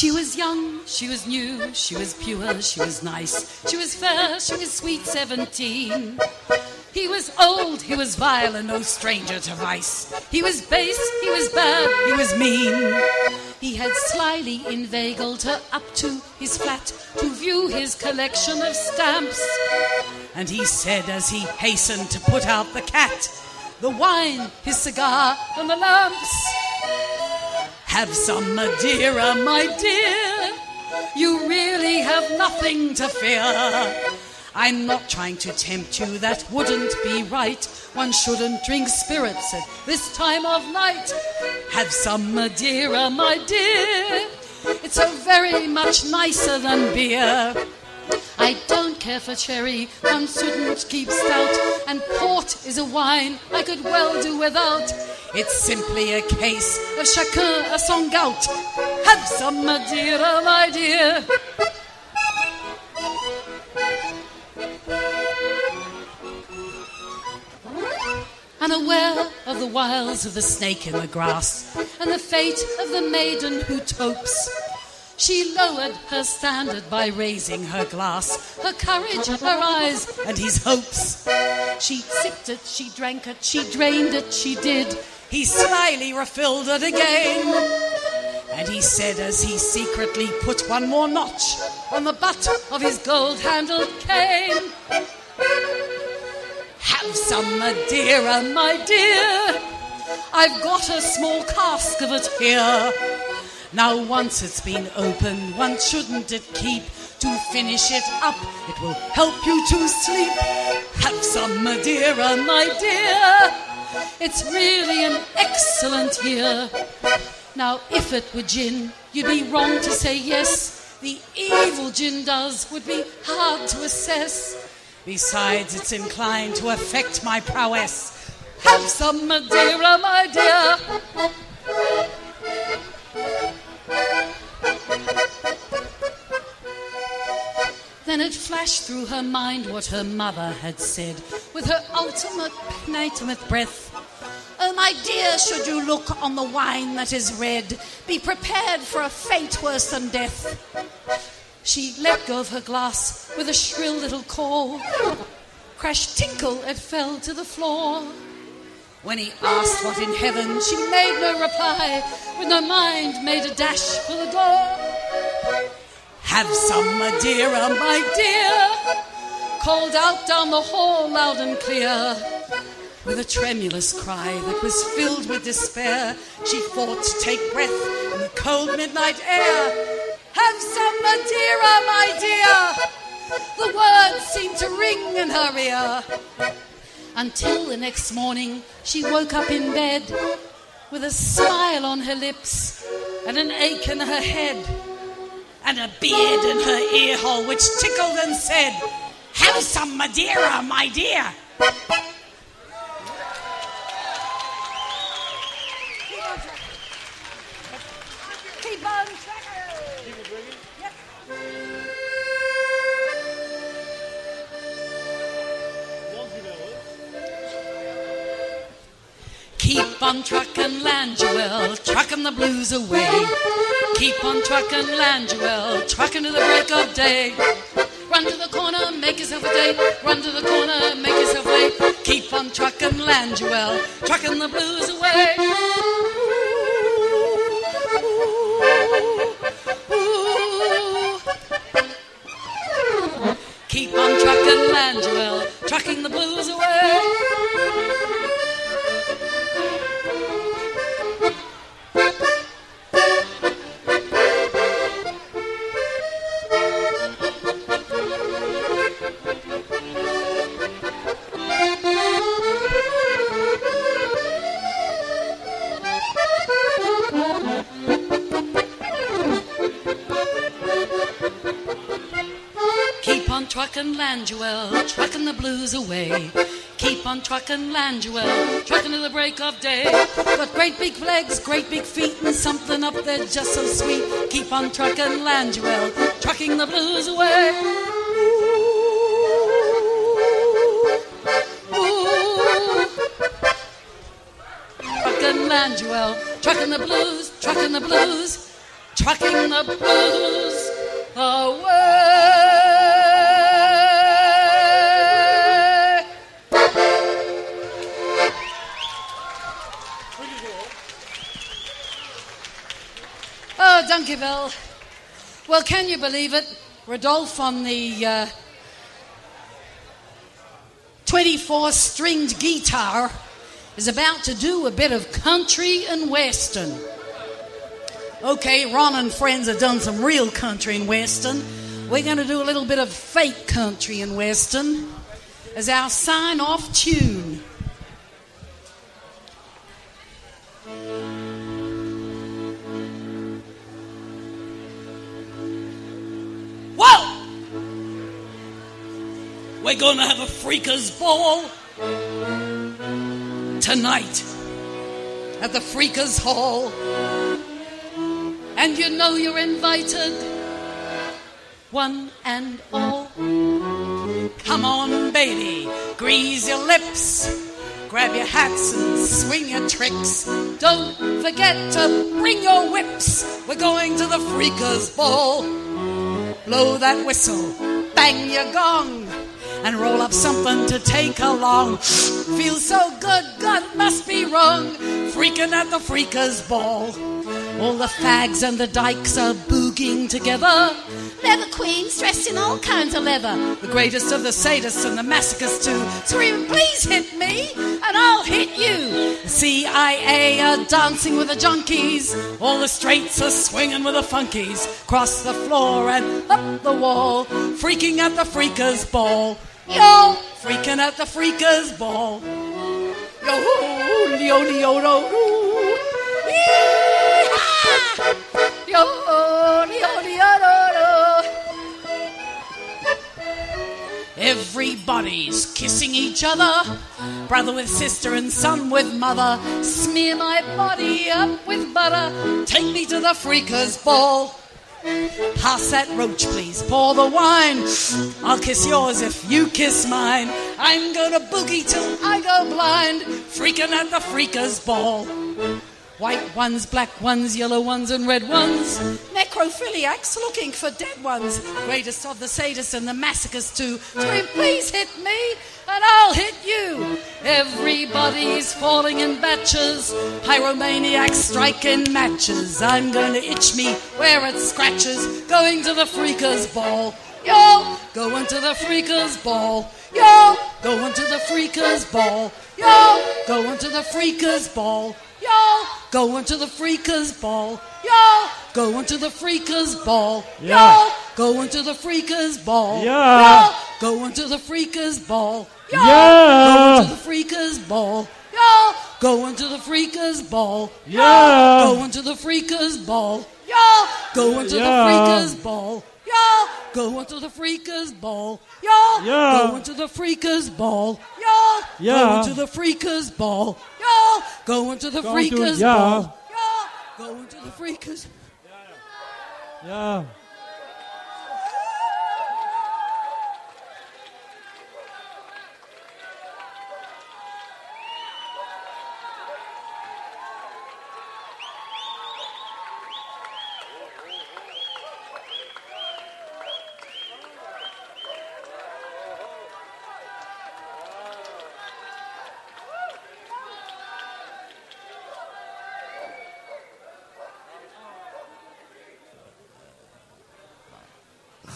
She was young, she was new, she was pure, she was nice, she was fair, she was sweet seventeen. He was old, he was vile, and no stranger to vice. He was base, he was bad, he was mean. He had slyly inveigled her up to his flat to view his collection of stamps. And he said as he hastened to put out the cat, the wine, his cigar, and the lamps. Have some Madeira, uh, my dear. You really have nothing to fear. I'm not trying to tempt you, that wouldn't be right. One shouldn't drink spirits at this time of night. Have some Madeira, uh, my dear. It's so very much nicer than beer. I don't care for cherry, one shouldn't keep stout, and port is a wine I could well do without. It's simply a case of chacun à son gout. Have some Madeira, my dear. Oh, Unaware of the wiles of the snake in the grass and the fate of the maiden who topes. She lowered her standard by raising her glass, her courage, her eyes, and his hopes. She sipped it, she drank it, she drained it, she did. He slyly refilled it again. And he said as he secretly put one more notch on the butt of his gold handled cane. Have some Madeira, my dear. I've got a small cask of it here. Now, once it's been opened, one shouldn't it keep to finish it up? It will help you to sleep. Have some Madeira, uh, my dear. It's really an excellent year. Now, if it were gin, you'd be wrong to say yes. The evil gin does would be hard to assess. Besides, it's inclined to affect my prowess. Have some Madeira, my dear. Uh, flashed through her mind what her mother had said with her ultimate penultimate breath. Oh, my dear, should you look on the wine that is red, be prepared for a fate worse than death. She let go of her glass with a shrill little call. Crash tinkle, it fell to the floor. When he asked what in heaven, she made no reply. With no mind, made a dash for the door. Have some Madeira, oh, my dear. Called out down the hall loud and clear. With a tremulous cry that was filled with despair, she fought to take breath in the cold midnight air. Have some Madeira, oh, my dear. The words seemed to ring in her ear. Until the next morning, she woke up in bed with a smile on her lips and an ache in her head and a beard in her ear hole which tickled and said, Have some Madeira, my dear. Keep on truckin', Landuel, truckin' the blues away. Keep on truckin', Landuel, truckin' to the break of day. Run to the corner, make yourself a day. Run to the corner, make yourself way. Keep on truckin', Landuel, truckin' the blues away. Keep on truckin', Landuel, trucking the blues away. Truckin' Landuel, truckin' the blues away. Keep on truckin' Landuel, truckin' to the break of day. Got great big legs, great big feet, and something up there just so sweet. Keep on truckin' Landuel, trucking the blues away. Truckin' Landuel, truckin' the blues, truckin' the blues, trucking the blues away. Dankjewel. Well, can you believe it? Rodolphe on the uh, 24 stringed guitar is about to do a bit of country and western. Okay, Ron and friends have done some real country and western. We're going to do a little bit of fake country and western as our sign off tune. Whoa! We're gonna have a freakers ball tonight at the freakers hall. And you know you're invited, one and all. Come on, baby, grease your lips. Grab your hats and swing your tricks. Don't forget to bring your whips. We're going to the freakers ball. Blow that whistle, bang your gong, and roll up something to take along. Feels so good, God must be wrong. Freaking at the freakers ball. All the fags and the dykes are booging together. Leather queens dressed in all kinds of leather. The greatest of the sadists and the masochists too. Screaming, please hit me, and I'll hit you. The CIA are dancing with the junkies. All the straights are swinging with the funkies. Cross the floor and up the wall. Freaking at the freakers ball. Yo, freaking at the freakers ball. Yo, yo, yo, yo, yo, yo, yo, Everybody's kissing each other, brother with sister and son with mother. Smear my body up with butter, take me to the freakers ball. Pass that roach, please. Pour the wine. I'll kiss yours if you kiss mine. I'm gonna boogie till I go blind, freaking at the freakers ball. White ones, black ones, yellow ones, and red ones. Necrophiliacs looking for dead ones. Greatest of the sadists and the masochists too. Scream, please hit me, and I'll hit you. Everybody's falling in batches. Pyromaniacs striking matches. I'm going to itch me where it scratches. Going to the freakers ball. Yo, going to the freakers ball. Yo, going to the freakers ball. Yo, going to the freakers ball. Yo, going to the freakers ball. Yo, going to the freakers ball. Yeah. Yo, going to the freakers ball. Yeah. Yo, going to the freakers ball. Yo, Yeah. going to the freakers ball. Yo, going to the freakers ball. Yo, Yeah. going to the freakers ball. Yo, going to the freakers ball. Yo, going to the freakers ball. Yo, Yeah. going to the freakers ball. Yo, Yeah. going to the freakers ball. Y'all going to the Going to- freakers yeah. ball. Yo, going to the freakers. Ja.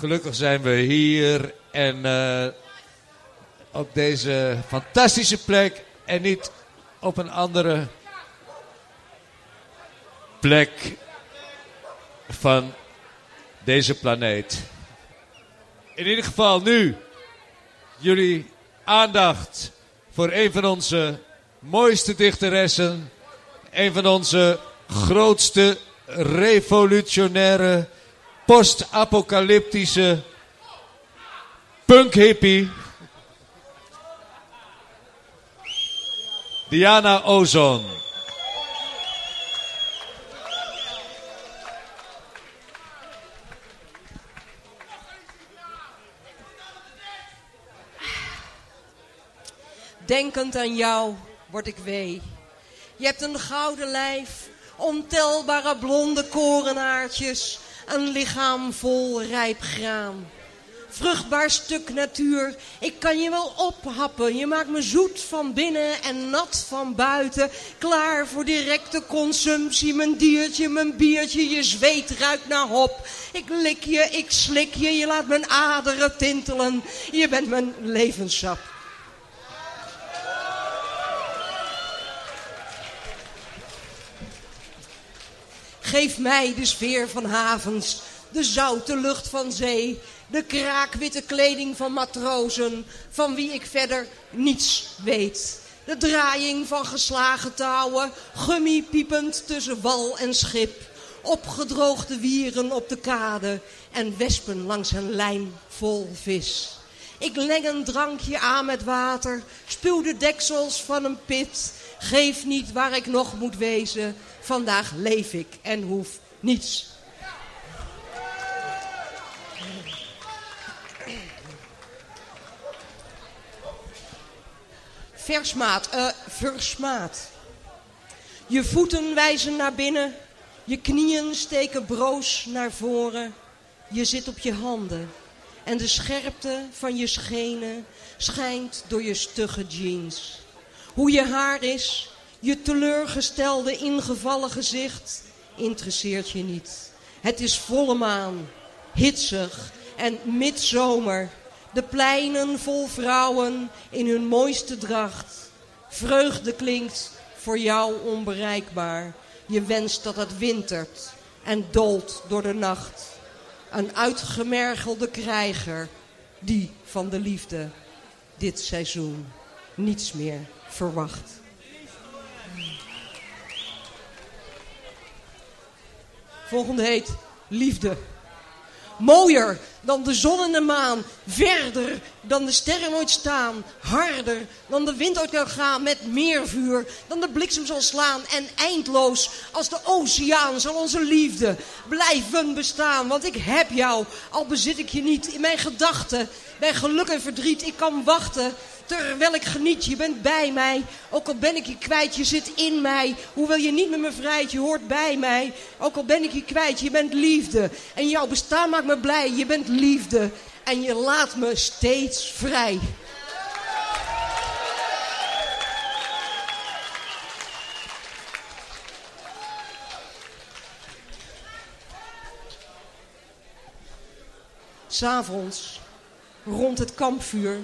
Gelukkig zijn we hier en eh, op deze fantastische plek en niet op een andere plek van deze planeet. In ieder geval nu jullie aandacht voor een van onze mooiste dichteressen, een van onze grootste revolutionaire post-apocalyptische punk-hippie. Diana Ozon. Denkend aan jou word ik wee. Je hebt een gouden lijf Ontelbare blonde korenaartjes, een lichaam vol rijp graan. Vruchtbaar stuk natuur, ik kan je wel ophappen. Je maakt me zoet van binnen en nat van buiten. Klaar voor directe consumptie, mijn diertje, mijn biertje. Je zweet ruikt naar hop. Ik lik je, ik slik je, je laat mijn aderen tintelen. Je bent mijn levenssap. Geef mij de sfeer van havens, de zoute lucht van zee, de kraakwitte kleding van matrozen, van wie ik verder niets weet. De draaiing van geslagen touwen, gummi piepend tussen wal en schip. Opgedroogde wieren op de kade en wespen langs een lijn vol vis. Ik leng een drankje aan met water, spuw de deksels van een pit. Geef niet waar ik nog moet wezen, vandaag leef ik en hoef niets. Versmaat, eh, versmaat. Je voeten wijzen naar binnen, je knieën steken broos naar voren. Je zit op je handen en de scherpte van je schenen schijnt door je stugge jeans. Hoe je haar is, je teleurgestelde ingevallen gezicht, interesseert je niet. Het is volle maan, hitsig en midzomer. De pleinen vol vrouwen in hun mooiste dracht. Vreugde klinkt voor jou onbereikbaar. Je wenst dat het wintert en dolt door de nacht. Een uitgemergelde krijger die van de liefde dit seizoen niets meer verwacht. Volgende heet Liefde. Mooier dan de zon en de maan. Verder dan de sterren ooit staan. Harder dan de wind ooit kan gaan. Met meer vuur dan de bliksem zal slaan. En eindloos als de oceaan zal onze liefde blijven bestaan. Want ik heb jou, al bezit ik je niet in mijn gedachten. Bij geluk en verdriet, ik kan wachten terwijl ik geniet. Je bent bij mij, ook al ben ik je kwijt, je zit in mij. Hoewel je niet met me vrijt, je hoort bij mij. Ook al ben ik je kwijt, je bent liefde. En jouw bestaan maakt me blij, je bent liefde. En je laat me steeds vrij. S'avonds, rond het kampvuur,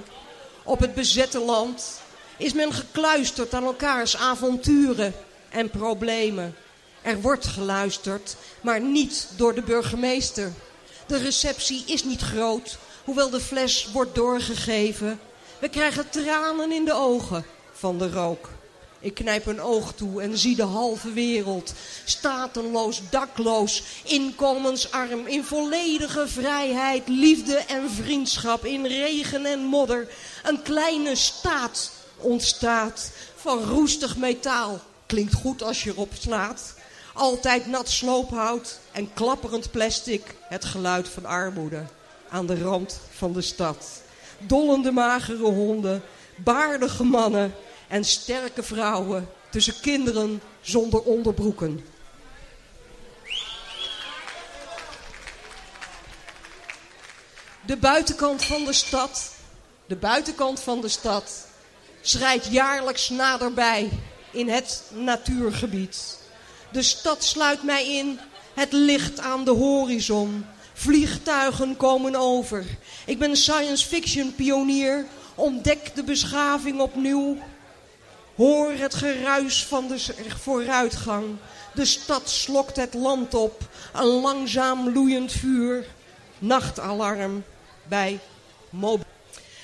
op het bezette land, is men gekluisterd aan elkaars avonturen en problemen. Er wordt geluisterd, maar niet door de burgemeester. De receptie is niet groot, hoewel de fles wordt doorgegeven. We krijgen tranen in de ogen van de rook. Ik knijp een oog toe en zie de halve wereld. Statenloos, dakloos, inkomensarm, in volledige vrijheid, liefde en vriendschap, in regen en modder. Een kleine staat ontstaat van roestig metaal. Klinkt goed als je erop slaat. Altijd nat sloophout en klapperend plastic. Het geluid van armoede aan de rand van de stad. Dollende magere honden, baardige mannen en sterke vrouwen tussen kinderen zonder onderbroeken. De buitenkant van de stad, de buitenkant van de stad, schrijdt jaarlijks naderbij in het natuurgebied. De stad sluit mij in, het licht aan de horizon. Vliegtuigen komen over. Ik ben science fiction pionier, ontdek de beschaving opnieuw. Hoor het geruis van de vooruitgang. De stad slokt het land op. Een langzaam loeiend vuur. Nachtalarm bij mobiel.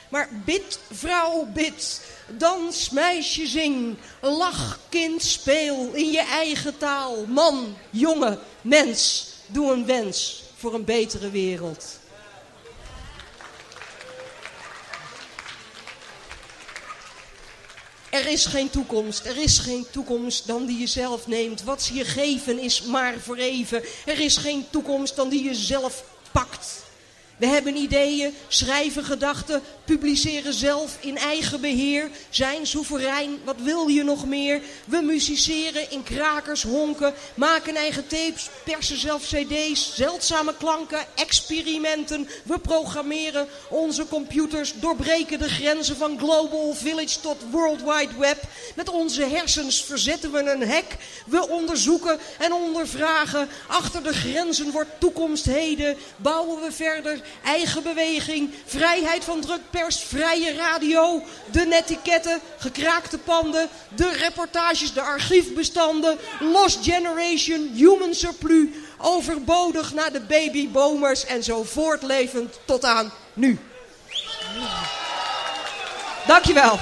Maar bid, vrouw, bid. Dans, meisje, zing. Lach, kind, speel in je eigen taal. Man, jongen, mens, doe een wens voor een betere wereld. Er is geen toekomst, er is geen toekomst dan die je zelf neemt. Wat ze je geven is maar voor even. Er is geen toekomst dan die je zelf pakt. We hebben ideeën, schrijven gedachten, publiceren zelf in eigen beheer, zijn soeverein, wat wil je nog meer? We musiceren in krakers, honken, maken eigen tapes, persen zelf cd's, zeldzame klanken, experimenten. We programmeren onze computers, doorbreken de grenzen van Global Village tot World Wide Web. Met onze hersens verzetten we een hek. We onderzoeken en ondervragen. Achter de grenzen wordt toekomst heden. Bouwen we verder eigen beweging, vrijheid van drukpers, vrije radio, de netiketten, gekraakte panden, de reportages, de archiefbestanden, Lost Generation, Human Surplus, overbodig naar de babyboomers en zo voortlevend tot aan nu. Dankjewel.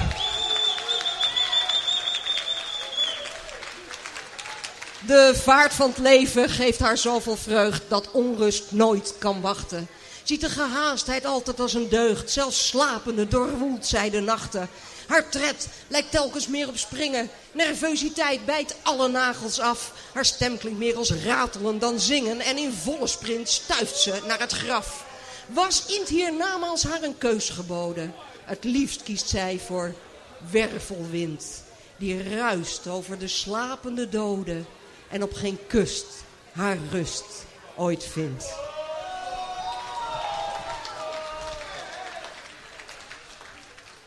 De vaart van het leven geeft haar zoveel vreugd dat onrust nooit kan wachten. Ziet de gehaastheid altijd als een deugd, zelfs slapende doorwoelt zij de nachten. Haar tred lijkt telkens meer op springen. Nervositeit bijt alle nagels af. Haar stem klinkt meer als ratelen dan zingen. En in volle sprint stuift ze naar het graf. Was int hier namens haar een keus geboden? Het liefst kiest zij voor wervelwind. Die ruist over de slapende doden. En op geen kust haar rust ooit vindt.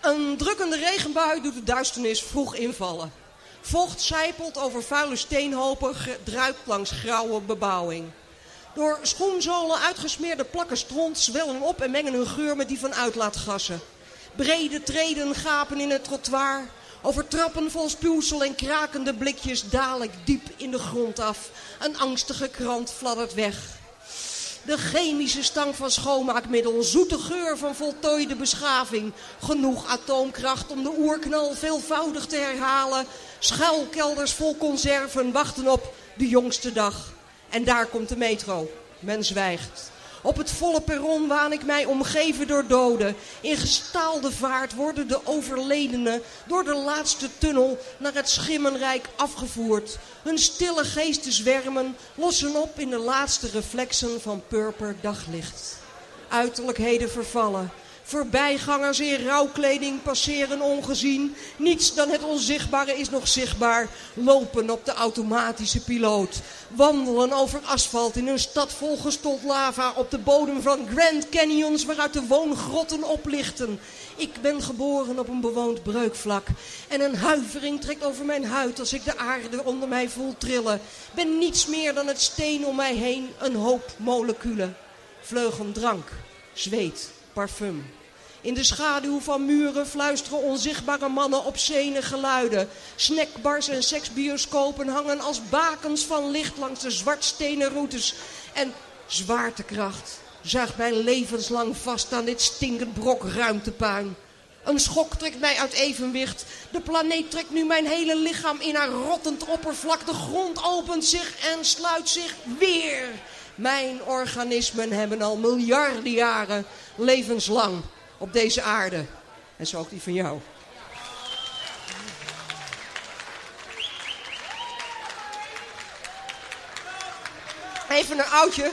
Een drukkende regenbui doet de duisternis vroeg invallen. Vocht zijpelt over vuile steenhopen, druipt langs grauwe bebouwing. Door schoenzolen uitgesmeerde plakken stront zwellen op en mengen hun geur met die van uitlaatgassen. Brede treden gapen in het trottoir. Over trappen vol spuwsel en krakende blikjes daal ik diep in de grond af. Een angstige krant fladdert weg. De chemische stank van schoonmaakmiddel, zoete geur van voltooide beschaving. Genoeg atoomkracht om de oerknal veelvoudig te herhalen. Schuilkelders vol conserven wachten op de jongste dag. En daar komt de metro. Men zwijgt. Op het volle perron waan ik mij omgeven door doden. In gestaalde vaart worden de overledenen door de laatste tunnel naar het schimmenrijk afgevoerd. Hun stille geesten zwermen, lossen op in de laatste reflexen van purper daglicht. Uiterlijkheden vervallen. Voorbijgangers in rouwkleding passeren ongezien. Niets dan het onzichtbare is nog zichtbaar. Lopen op de automatische piloot. Wandelen over asfalt in een stad volgestold lava op de bodem van Grand Canyons waaruit de woongrotten oplichten. Ik ben geboren op een bewoond breukvlak. En een huivering trekt over mijn huid als ik de aarde onder mij voel trillen. Ben niets meer dan het steen om mij heen, een hoop moleculen. Vleugel drank, zweet, parfum. In de schaduw van muren fluisteren onzichtbare mannen obscene geluiden. Snackbars en seksbioscopen hangen als bakens van licht langs de zwartstenen routes. En zwaartekracht zuigt mij levenslang vast aan dit stinkend brok ruimtepuin. Een schok trekt mij uit evenwicht. De planeet trekt nu mijn hele lichaam in haar rottend oppervlak. De grond opent zich en sluit zich weer. Mijn organismen hebben al miljarden jaren levenslang op deze aarde. En zo ook die van jou. Even een oudje.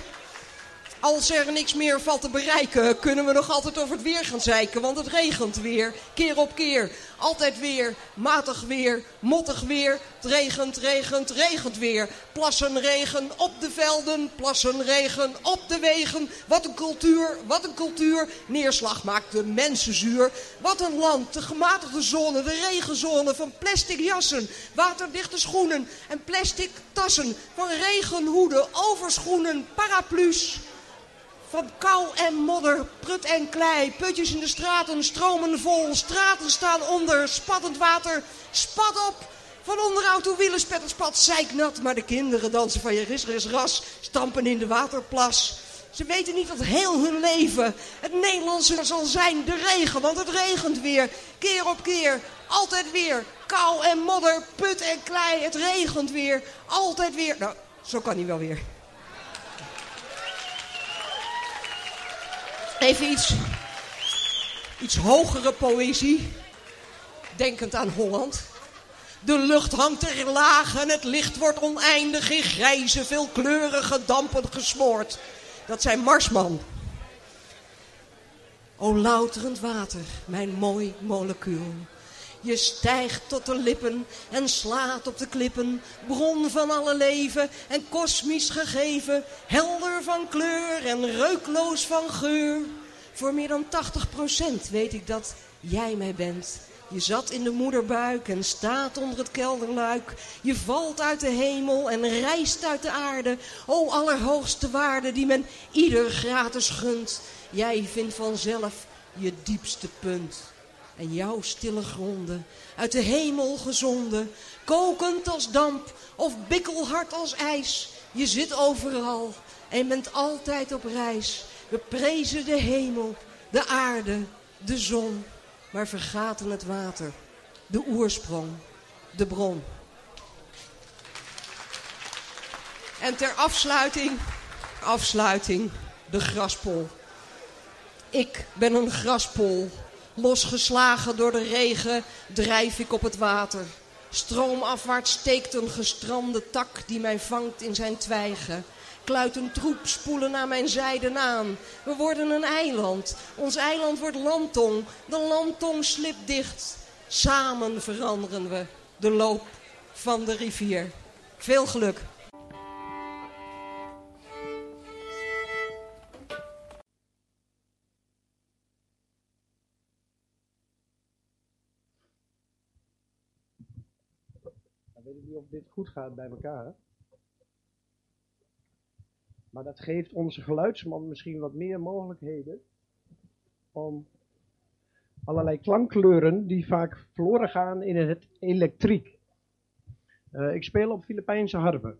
Als er niks meer valt te bereiken, kunnen we nog altijd over het weer gaan zeiken. Want het regent weer, keer op keer. Altijd weer, matig weer, mottig weer. Het regent, regent, regent weer. Plassen regen op de velden, plassen regen op de wegen. Wat een cultuur, wat een cultuur. Neerslag maakt de mensen zuur. Wat een land, de gematigde zone, de regenzone van plastic jassen. Waterdichte schoenen en plastic tassen. Van regenhoeden, overschoenen, paraplu's. Van kou en modder, prut en klei, putjes in de straten stromen vol, straten staan onder, spattend water, spat op. Van onderhoud toe wielen spettert spat, zeiknat, maar de kinderen dansen van je ris, ras, stampen in de waterplas. Ze weten niet dat heel hun leven het Nederlandse zal zijn, de regen, want het regent weer, keer op keer, altijd weer. Kou en modder, put en klei, het regent weer, altijd weer. Nou, zo kan hij wel weer. Even iets, iets hogere poëzie. Denkend aan Holland. De lucht hangt er laag en het licht wordt oneindig in grijze, veelkleurige dampen gesmoord. Dat zijn Marsman. O louterend water, mijn mooi molecuul. Je stijgt tot de lippen en slaat op de klippen. Bron van alle leven en kosmisch gegeven. Helder van kleur en reukloos van geur. Voor meer dan 80% weet ik dat jij mij bent. Je zat in de moederbuik en staat onder het kelderluik. Je valt uit de hemel en reist uit de aarde. O allerhoogste waarde die men ieder gratis gunt. Jij vindt vanzelf je diepste punt. En jouw stille gronden, uit de hemel gezonden, kokend als damp of bikkelhard als ijs. Je zit overal en bent altijd op reis. We prezen de hemel, de aarde, de zon, maar vergaten het water, de oorsprong, de bron. En ter afsluiting, afsluiting, de graspol. Ik ben een graspol. Losgeslagen door de regen drijf ik op het water. Stroomafwaarts steekt een gestrande tak die mij vangt in zijn twijgen. Kluit een troep spoelen naar mijn zijden aan. We worden een eiland. Ons eiland wordt landtong. De landtong slipt dicht. Samen veranderen we de loop van de rivier. Veel geluk. dit goed gaat bij elkaar. Maar dat geeft onze geluidsman misschien wat meer mogelijkheden om allerlei klankkleuren die vaak verloren gaan in het elektriek. Ik speel op Filipijnse harpen.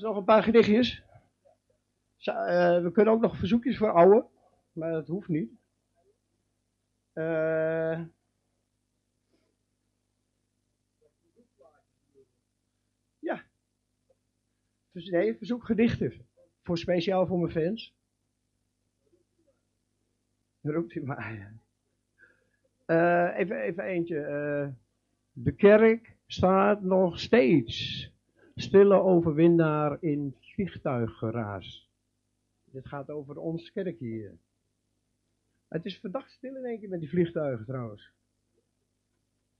Nog een paar gedichtjes. Eh, we kunnen ook nog verzoekjes voor ouwe, maar dat hoeft niet. Eh, ja. Dus nee, verzoek gedichten. Voor speciaal voor mijn fans. Roept u maar. Eh, even, even eentje. De kerk staat nog steeds. Stille overwinnaar in vliegtuiggeraas. Dit gaat over ons kerk hier. Het is verdacht stil in één met die vliegtuigen trouwens.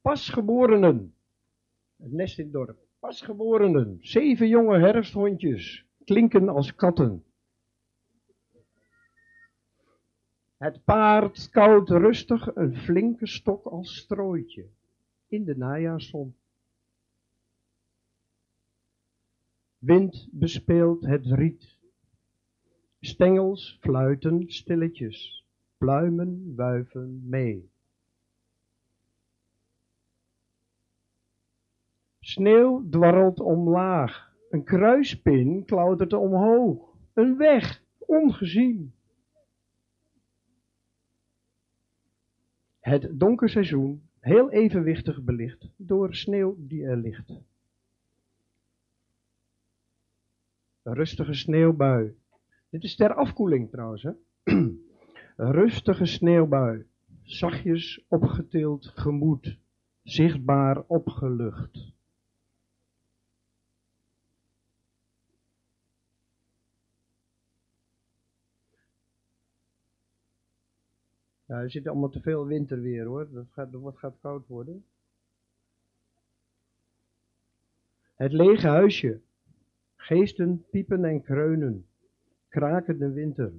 Pasgeborenen. Het nest in het dorp. Pasgeborenen. Zeven jonge herfsthondjes. Klinken als katten. Het paard koud rustig een flinke stok als strooitje. In de najaarszon. Wind bespeelt het riet. Stengels fluiten stilletjes. Pluimen wuiven mee. Sneeuw dwarrelt omlaag. Een kruispin klautert omhoog. Een weg, ongezien. Het donker seizoen, heel evenwichtig belicht door sneeuw die er ligt. Rustige sneeuwbui. Dit is ter afkoeling trouwens. Rustige sneeuwbui. Zachtjes opgetild gemoed. Zichtbaar opgelucht. Ja, er zit allemaal te veel winterweer hoor. Dat gaat, dat gaat koud worden. Het lege huisje. Geesten piepen en kreunen. Kraken de winter.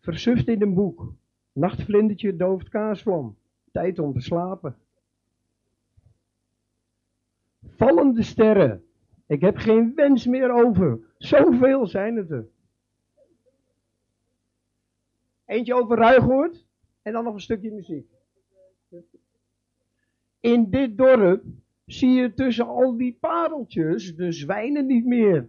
Versuft in een boek. Nachtvlindertje dooft kaasvlam. Tijd om te slapen. Vallende sterren. Ik heb geen wens meer over. Zoveel zijn het er. Eentje over Ruigoord. En dan nog een stukje muziek. In dit dorp zie je tussen al die pareltjes de zwijnen niet meer.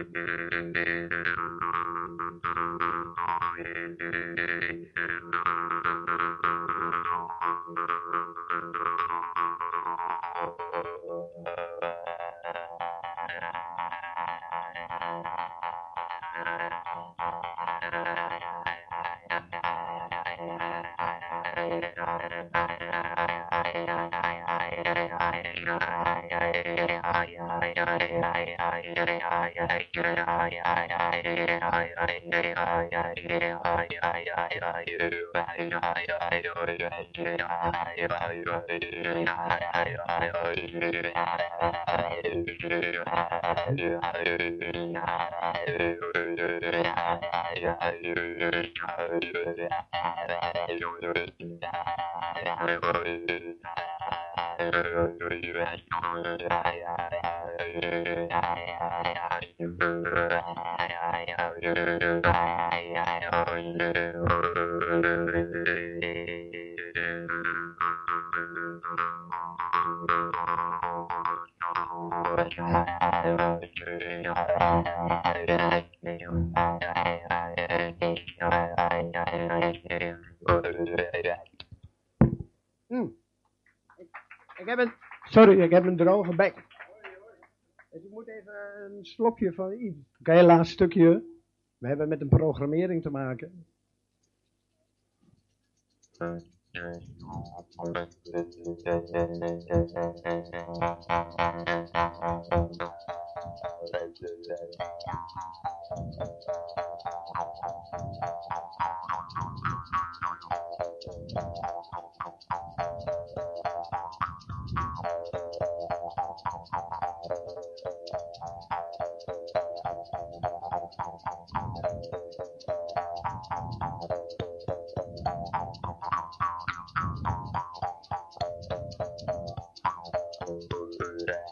Mm-hmm. I Hm. Ik, heb een, sorry, ik heb een droge bek. Dus ik moet even een slokje van iets. Oké, laatste stukje. We hebben met een programmering te maken.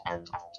Je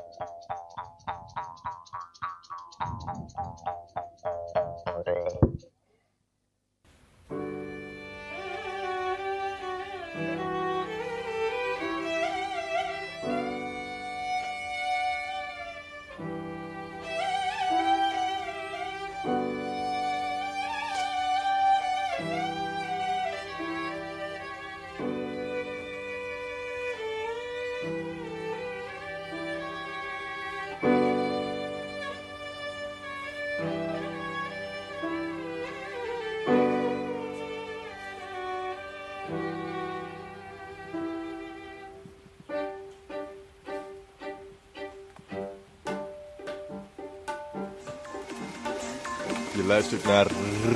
luistert naar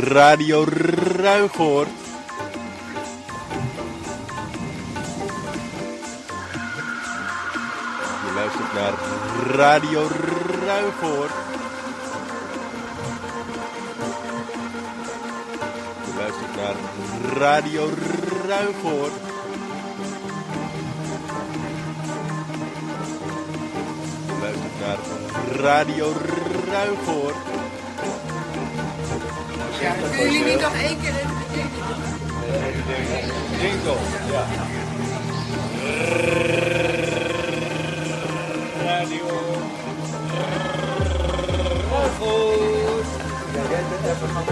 Radio Ruigoord. Je luistert naar Radio Ruigoord. Je luistert naar Radio luistert naar Radio Ruigoord. Ja, kunnen jullie niet nog één keer even Jingle, ja. Radio. Goed. Ja, jij bent even gaan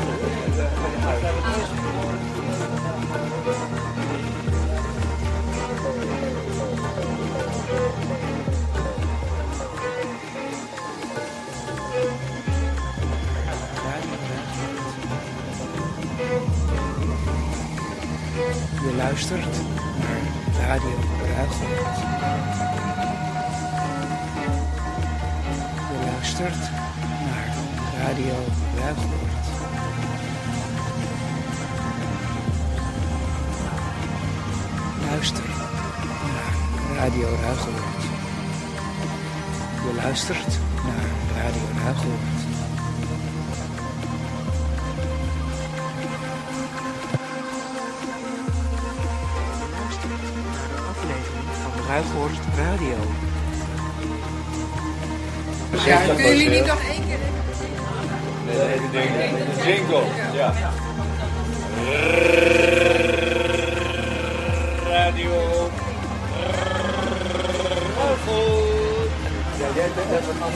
Je luistert naar Radio Ruigoord. Je luistert naar Radio Ruigoord. Luister naar Radio Ruigoord. Je luistert Ruigoord Radio. Ja, kunnen jullie niet nog één keer Even dingen. Jingle, ja. Radio. Ja, jij bent even gaan